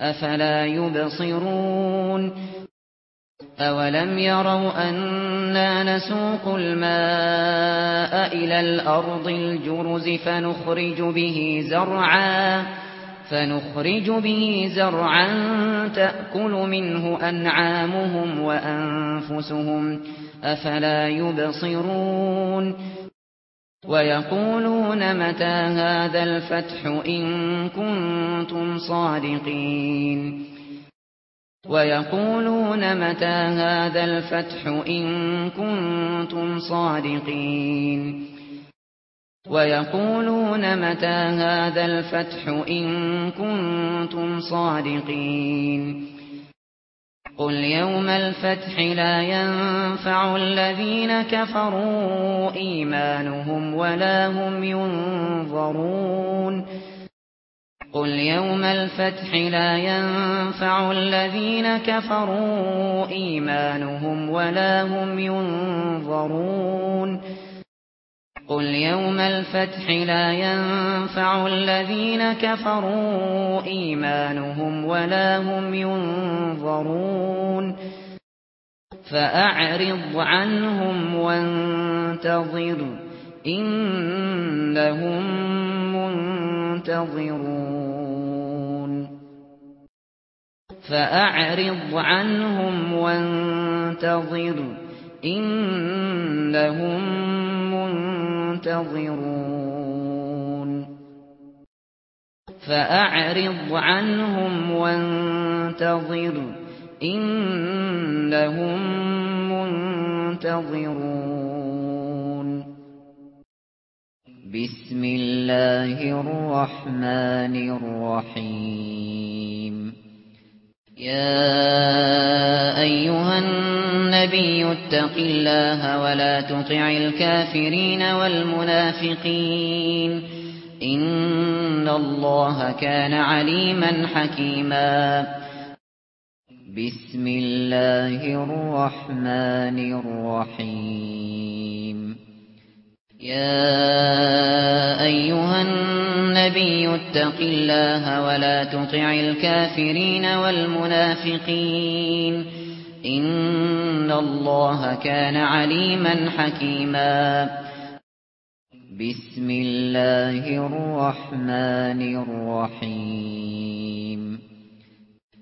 أفلا يبصرون أولم يروا أنا نسوق الماء إلى الأرض الجرز فنخرج به زرعا فنخرج به زرعا تأكل منه أنعامهم وأنفسهم أفلا يبصرون ويقولون متى هذا الفتح إن كنتم صادقين ويقولون متى هذا الفتح إن كنتم صادقين ويقولون متى هذا الفتح إن كنتم صادقين قل يوم الفتح لا ينفع الذين كفروا إيمانهم ولا هم ينظرون. قل يوم الفتح لا ينفع الذين كفروا إيمانهم ولا هم ينظرون. قل يوم الفتح لا ينفع الذين كفروا إيمانهم ولا هم ينظرون فأعرض عنهم وانتظر إنهم منتظرون فأعرض عنهم وانتظر إنهم منتظرون ينتظرون فأعرض عنهم وانتظر إنهم منتظرون. بسم الله الرحمن الرحيم. يا ايها النبي اتق الله ولا تطع الكافرين والمنافقين ان الله كان عليما حكيما بسم الله الرحمن الرحيم يا أيها النبي اتق الله ولا تطع الكافرين والمنافقين إن الله كان عليما حكيما بسم الله الرحمن الرحيم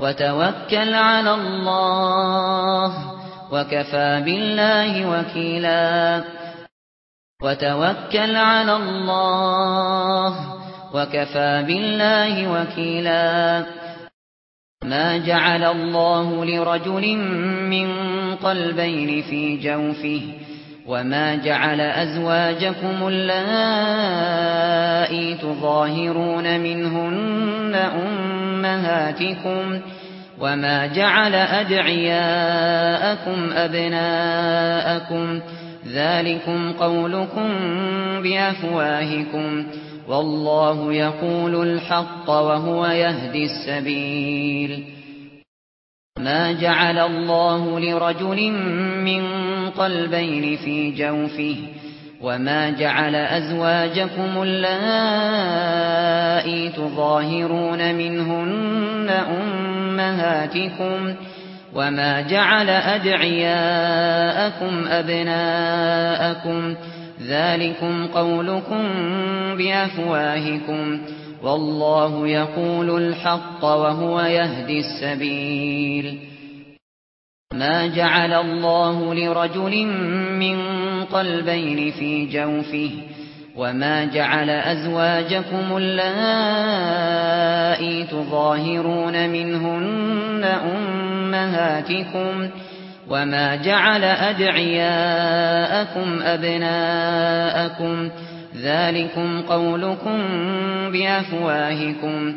وتوكل على الله وكفى بالله وكيلا وتوكل على الله وكفى بالله وكيلا ما جعل الله لرجل من قلبين في جوفه وما جعل ازواجكم اللائي تظاهرون منهن امهاتكم أمهاتكم وما جعل أدعياءكم أبناءكم ذلكم قولكم بأفواهكم والله يقول الحق وهو يهدي السبيل ما جعل الله لرجل من قلبين في جوفه وما جعل ازواجكم اللائي تظاهرون منهن امهاتكم وما جعل ادعياءكم ابناءكم ذلكم قولكم بافواهكم والله يقول الحق وهو يهدي السبيل ما جعل الله لرجل من قلبين في جوفه وما جعل ازواجكم اللائي تظاهرون منهن امهاتكم وما جعل ادعياءكم ابناءكم ذلكم قولكم بافواهكم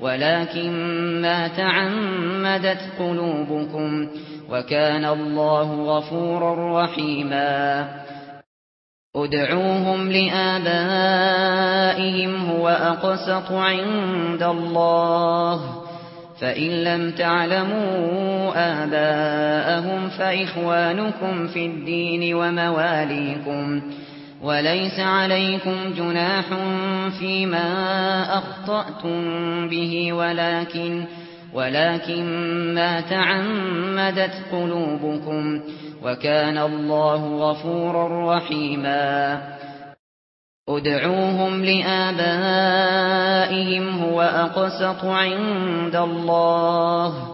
ولكن ما تعمدت قلوبكم وكان الله غفورا رحيما. ادعوهم لآبائهم هو أقسط عند الله. فإن لم تعلموا آباءهم فإخوانكم في الدين ومواليكم. ومواليكم وليس عليكم جناح فيما أخطأتم به ولكن ولكن ما تعمدت قلوبكم وكان الله غفورا رحيما. ادعوهم لآبائهم هو أقسط عند الله.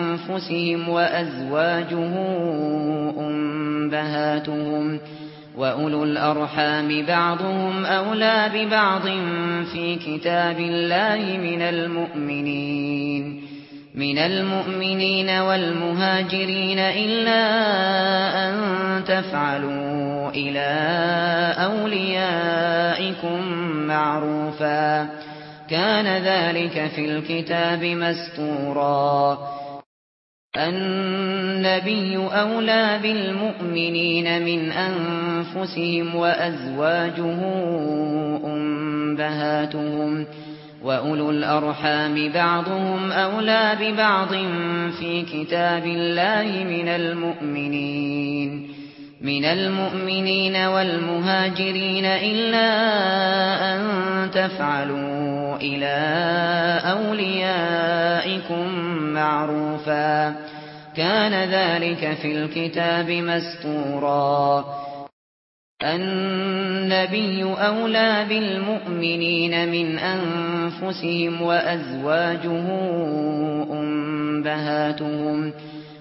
أنفسهم وأزواجه أُمَّهَاتُهُمْ وأولو الأرحام بعضهم أولى ببعض في كتاب الله من المؤمنين من المؤمنين والمهاجرين إلا أن تفعلوا إلى أوليائكم معروفا كان ذلك في الكتاب مَسْطُورًا النبي أولى بالمؤمنين من أنفسهم وأزواجه أنبهاتهم وأولو الأرحام بعضهم أولى ببعض في كتاب الله من المؤمنين من المؤمنين والمهاجرين إلا أن تفعلوا إلى أوليائكم معروفا كان ذلك في الكتاب مسطورا النبي أولى بالمؤمنين من أنفسهم وأزواجه أُمَّهَاتُهُمْ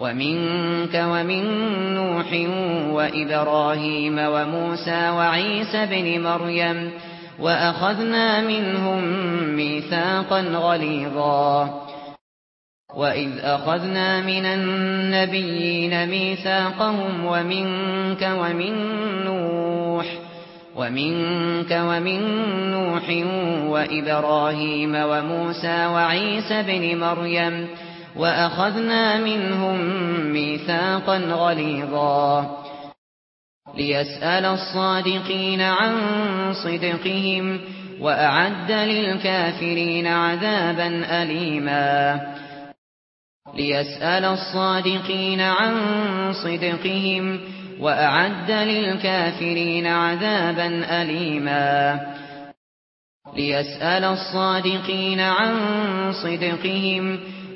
ومنك ومن نوح وإبراهيم وموسى وعيسى بن مريم وأخذنا منهم ميثاقا غليظا وإذ أخذنا من النبيين ميثاقهم ومنك ومن نوح ومنك ومن نوح وإبراهيم وموسى وعيسى بن مريم وأخذنا منهم ميثاقا غليظا. ليسأل الصادقين عن صدقهم وأعد للكافرين عذابا أليما. ليسأل الصادقين عن صدقهم وأعد للكافرين عذابا أليما. ليسأل الصادقين عن صدقهم وأعد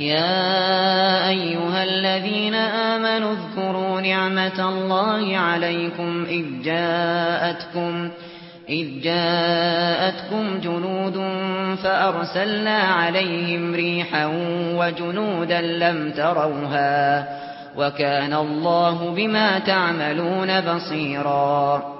يا أيها الذين آمنوا اذكروا نعمة الله عليكم إذ جاءتكم إذ جاءتكم جنود فأرسلنا عليهم ريحا وجنودا لم تروها وكان الله بما تعملون بصيرا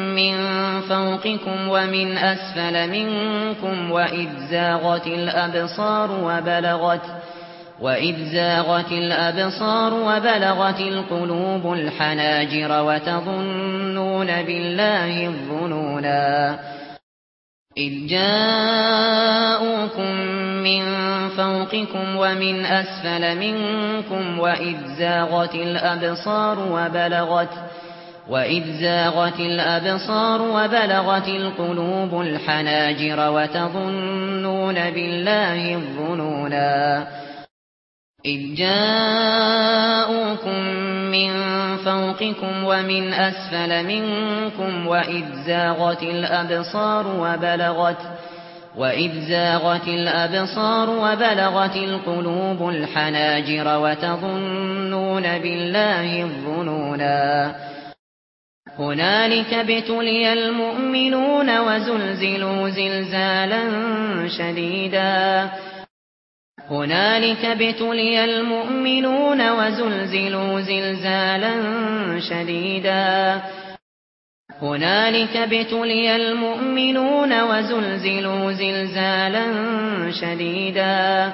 مِنْ فَوْقِكُمْ وَمِنْ أَسْفَلَ مِنْكُمْ وَإِذْ زَاغَتِ الْأَبْصَارُ وَبَلَغَتِ وَإِذْ زَاغَتِ الْأَبْصَارُ وَبَلَغَتِ الْقُلُوبُ الْحَنَاجِرَ وَتَظُنُّونَ بِاللَّهِ الظُّنُونَا إِذْ جَاءُوكُمْ مِنْ فَوْقِكُمْ وَمِنْ أَسْفَلَ مِنْكُمْ وَإِذْ زَاغَتِ الْأَبْصَارُ وَبَلَغَتِ وَإِذْ زَاغَتِ الْأَبْصَارُ وَبَلَغَتِ الْقُلُوبُ الْحَنَاجِرَ وَتَظُنُّونَ بِاللَّهِ الظُّنُونَا إِذْ جَاءُوكُم مِّن فَوْقِكُمْ وَمِنْ أَسْفَلَ مِنكُمْ وَإِذْ زَاغَتِ الْأَبْصَارُ وَبَلَغَتِ وَإِذْ زَاغَتِ الْأَبْصَارُ وَبَلَغَتِ الْقُلُوبُ الْحَنَاجِرَ وَتَظُنُّونَ بِاللَّهِ الظُّنُونَا هنالك بتلي المؤمنون وزلزلوا زلزالا شديدا. هنالك بتلي المؤمنون وزلزلوا زلزالا شديدا. هنالك بتلي المؤمنون وزلزلوا زلزالا شديدا.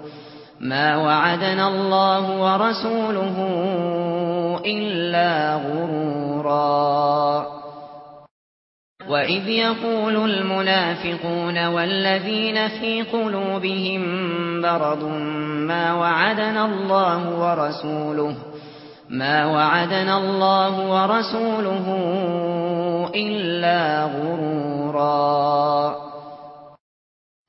ما وعدنا الله ورسوله إلا غرورا. وإذ يقول المنافقون والذين في قلوبهم برض ما وعدنا الله ورسوله ما وعدنا الله ورسوله إلا غرورا.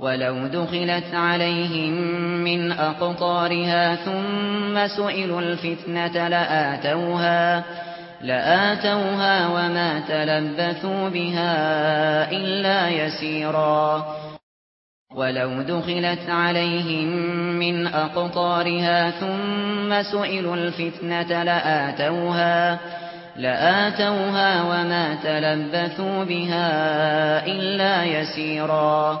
ولو دخلت عليهم من أقطارها ثم سئلوا الفتنة لآتوها لآتوها وما تلبثوا بها إلا يسيرا ولو دخلت عليهم من أقطارها ثم سئلوا الفتنة لآتوها لآتوها وما تلبثوا بها إلا يسيرا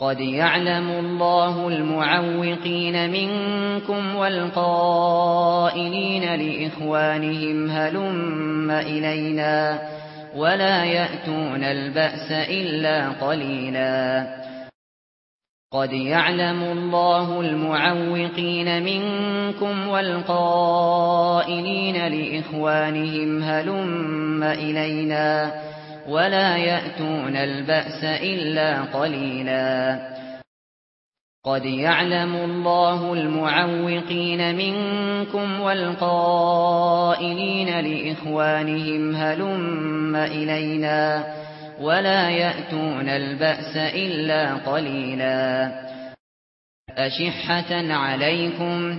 قد يعلم الله المعوقين منكم والقائلين لإخوانهم هلم إلينا ولا يأتون البأس إلا قليلا قد يعلم الله المعوقين منكم والقائلين لإخوانهم هلم إلينا وَلَا ولا يأتون البأس إلا قليلا. قد يعلم الله المعوقين منكم والقائلين لإخوانهم هلم إلينا ولا يأتون البأس إلا قليلا. أشحة عليكم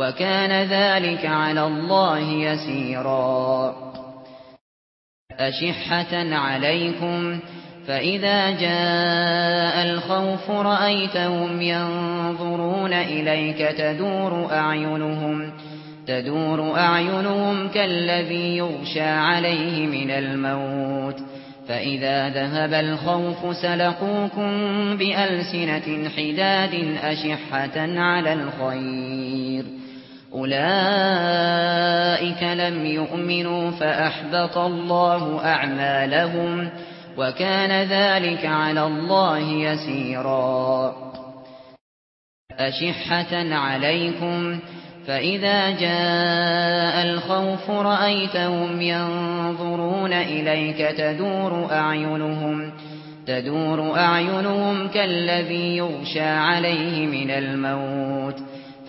وكان ذلك على الله يسيرا. أشحة عليكم فإذا جاء الخوف رأيتهم ينظرون إليك تدور أعينهم تدور أعينهم كالذي يغشى عليه من الموت. فإذا ذهب الخوف سلقوكم بألسنة حداد أشحة على الخير. أولئك لم يؤمنوا فأحبط الله أعمالهم وكان ذلك على الله يسيرا أشحة عليكم فإذا جاء الخوف رأيتهم ينظرون إليك تدور أعينهم تدور أعينهم كالذي يغشى عليه من الموت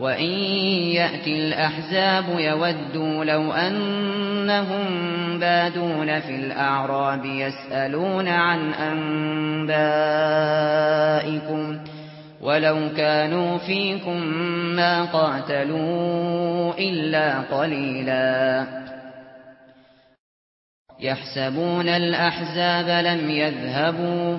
وَإِن يَأْتِ الْأَحْزَابُ يَوَدُّوا لَوْ أَنَّهُمْ بَادُونَ فِي الْأَعْرَابِ يَسْأَلُونَ عَن أَنبَائِكُمْ وَلَوْ كَانُوا فِيكُم مَّا قَاتَلُوا إِلَّا قَلِيلًا يَحْسَبُونَ الْأَحْزَابَ لَمْ يَذْهَبُوا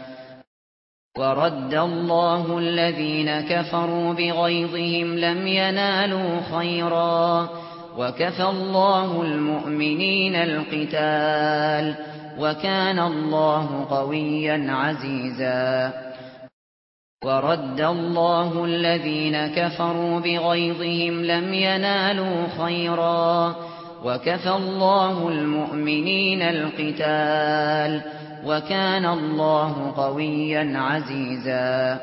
ورد الله الذين كفروا بغيظهم لم ينالوا خيرا وكفى الله المؤمنين القتال وكان الله قويا عزيزا ورد الله الذين كفروا بغيظهم لم ينالوا خيرا وكفى الله المؤمنين القتال وكان الله قويا عزيزا.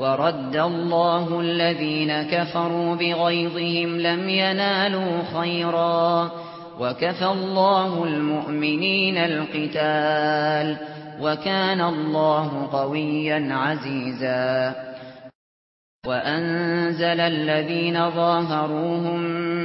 ورد الله الذين كفروا بغيظهم لم ينالوا خيرا. وكفى الله المؤمنين القتال. وكان الله قويا عزيزا. وأنزل الذين ظاهروهم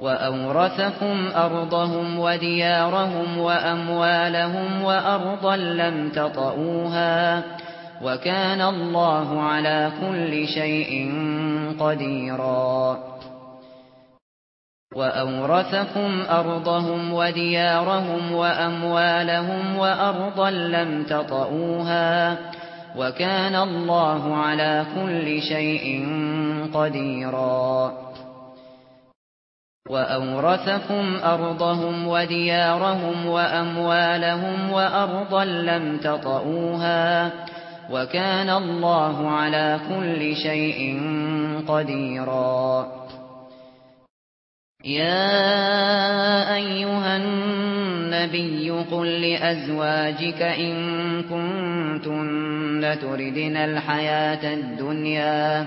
وَأَوْرَثَكُمْ أَرْضَهُمْ وَدِيَارَهُمْ وَأَمْوَالَهُمْ وَأَرْضًا لَّمْ تَطَئُوهَا وَكَانَ اللَّهُ عَلَى كُلِّ شَيْءٍ قَدِيرًا. وَأَوْرَثَكُمْ أَرْضَهُمْ وَدِيَارَهُمْ وَأَمْوَالَهُمْ وَأَرْضًا لَّمْ تَطَئُوهَا وَكَانَ اللَّهُ عَلَى كُلِّ شَيْءٍ قَدِيرًا. وَأَوْرَثَكُمْ أَرْضَهُمْ وَدِيَارَهُمْ وَأَمْوَالَهُمْ وَأَرْضًا لَّمْ تَطَئُوهَا وَكَانَ اللَّهُ عَلَى كُلِّ شَيْءٍ قَدِيرًا يَا أَيُّهَا النَّبِيُّ قُل لِّأَزْوَاجِكَ إِن كُنتُنَّ تُرِدْنَ الْحَيَاةَ الدُّنْيَا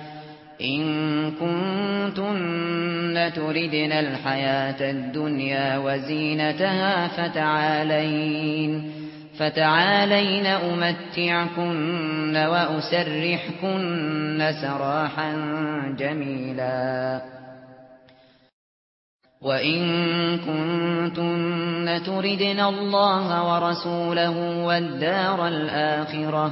إن كنتن تردن الحياة الدنيا وزينتها فتعالين فتعالين أمتعكن وأسرحكن سراحا جميلا وَإِن كُنتُنَّ تُرِدْنَ اللَّهَ وَرَسُولَهُ وَالدَّارَ الْآخِرَةَ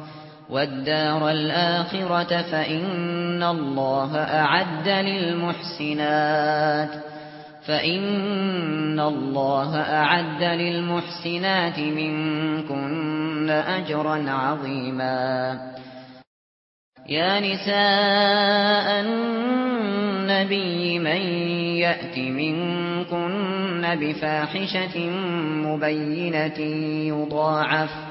والدار الآخرة فإن الله أعد للمحسنات فإن الله أعد للمحسنات منكن أجرا عظيما. يا نساء النبي من يأتي منكن بفاحشة مبينة يضاعف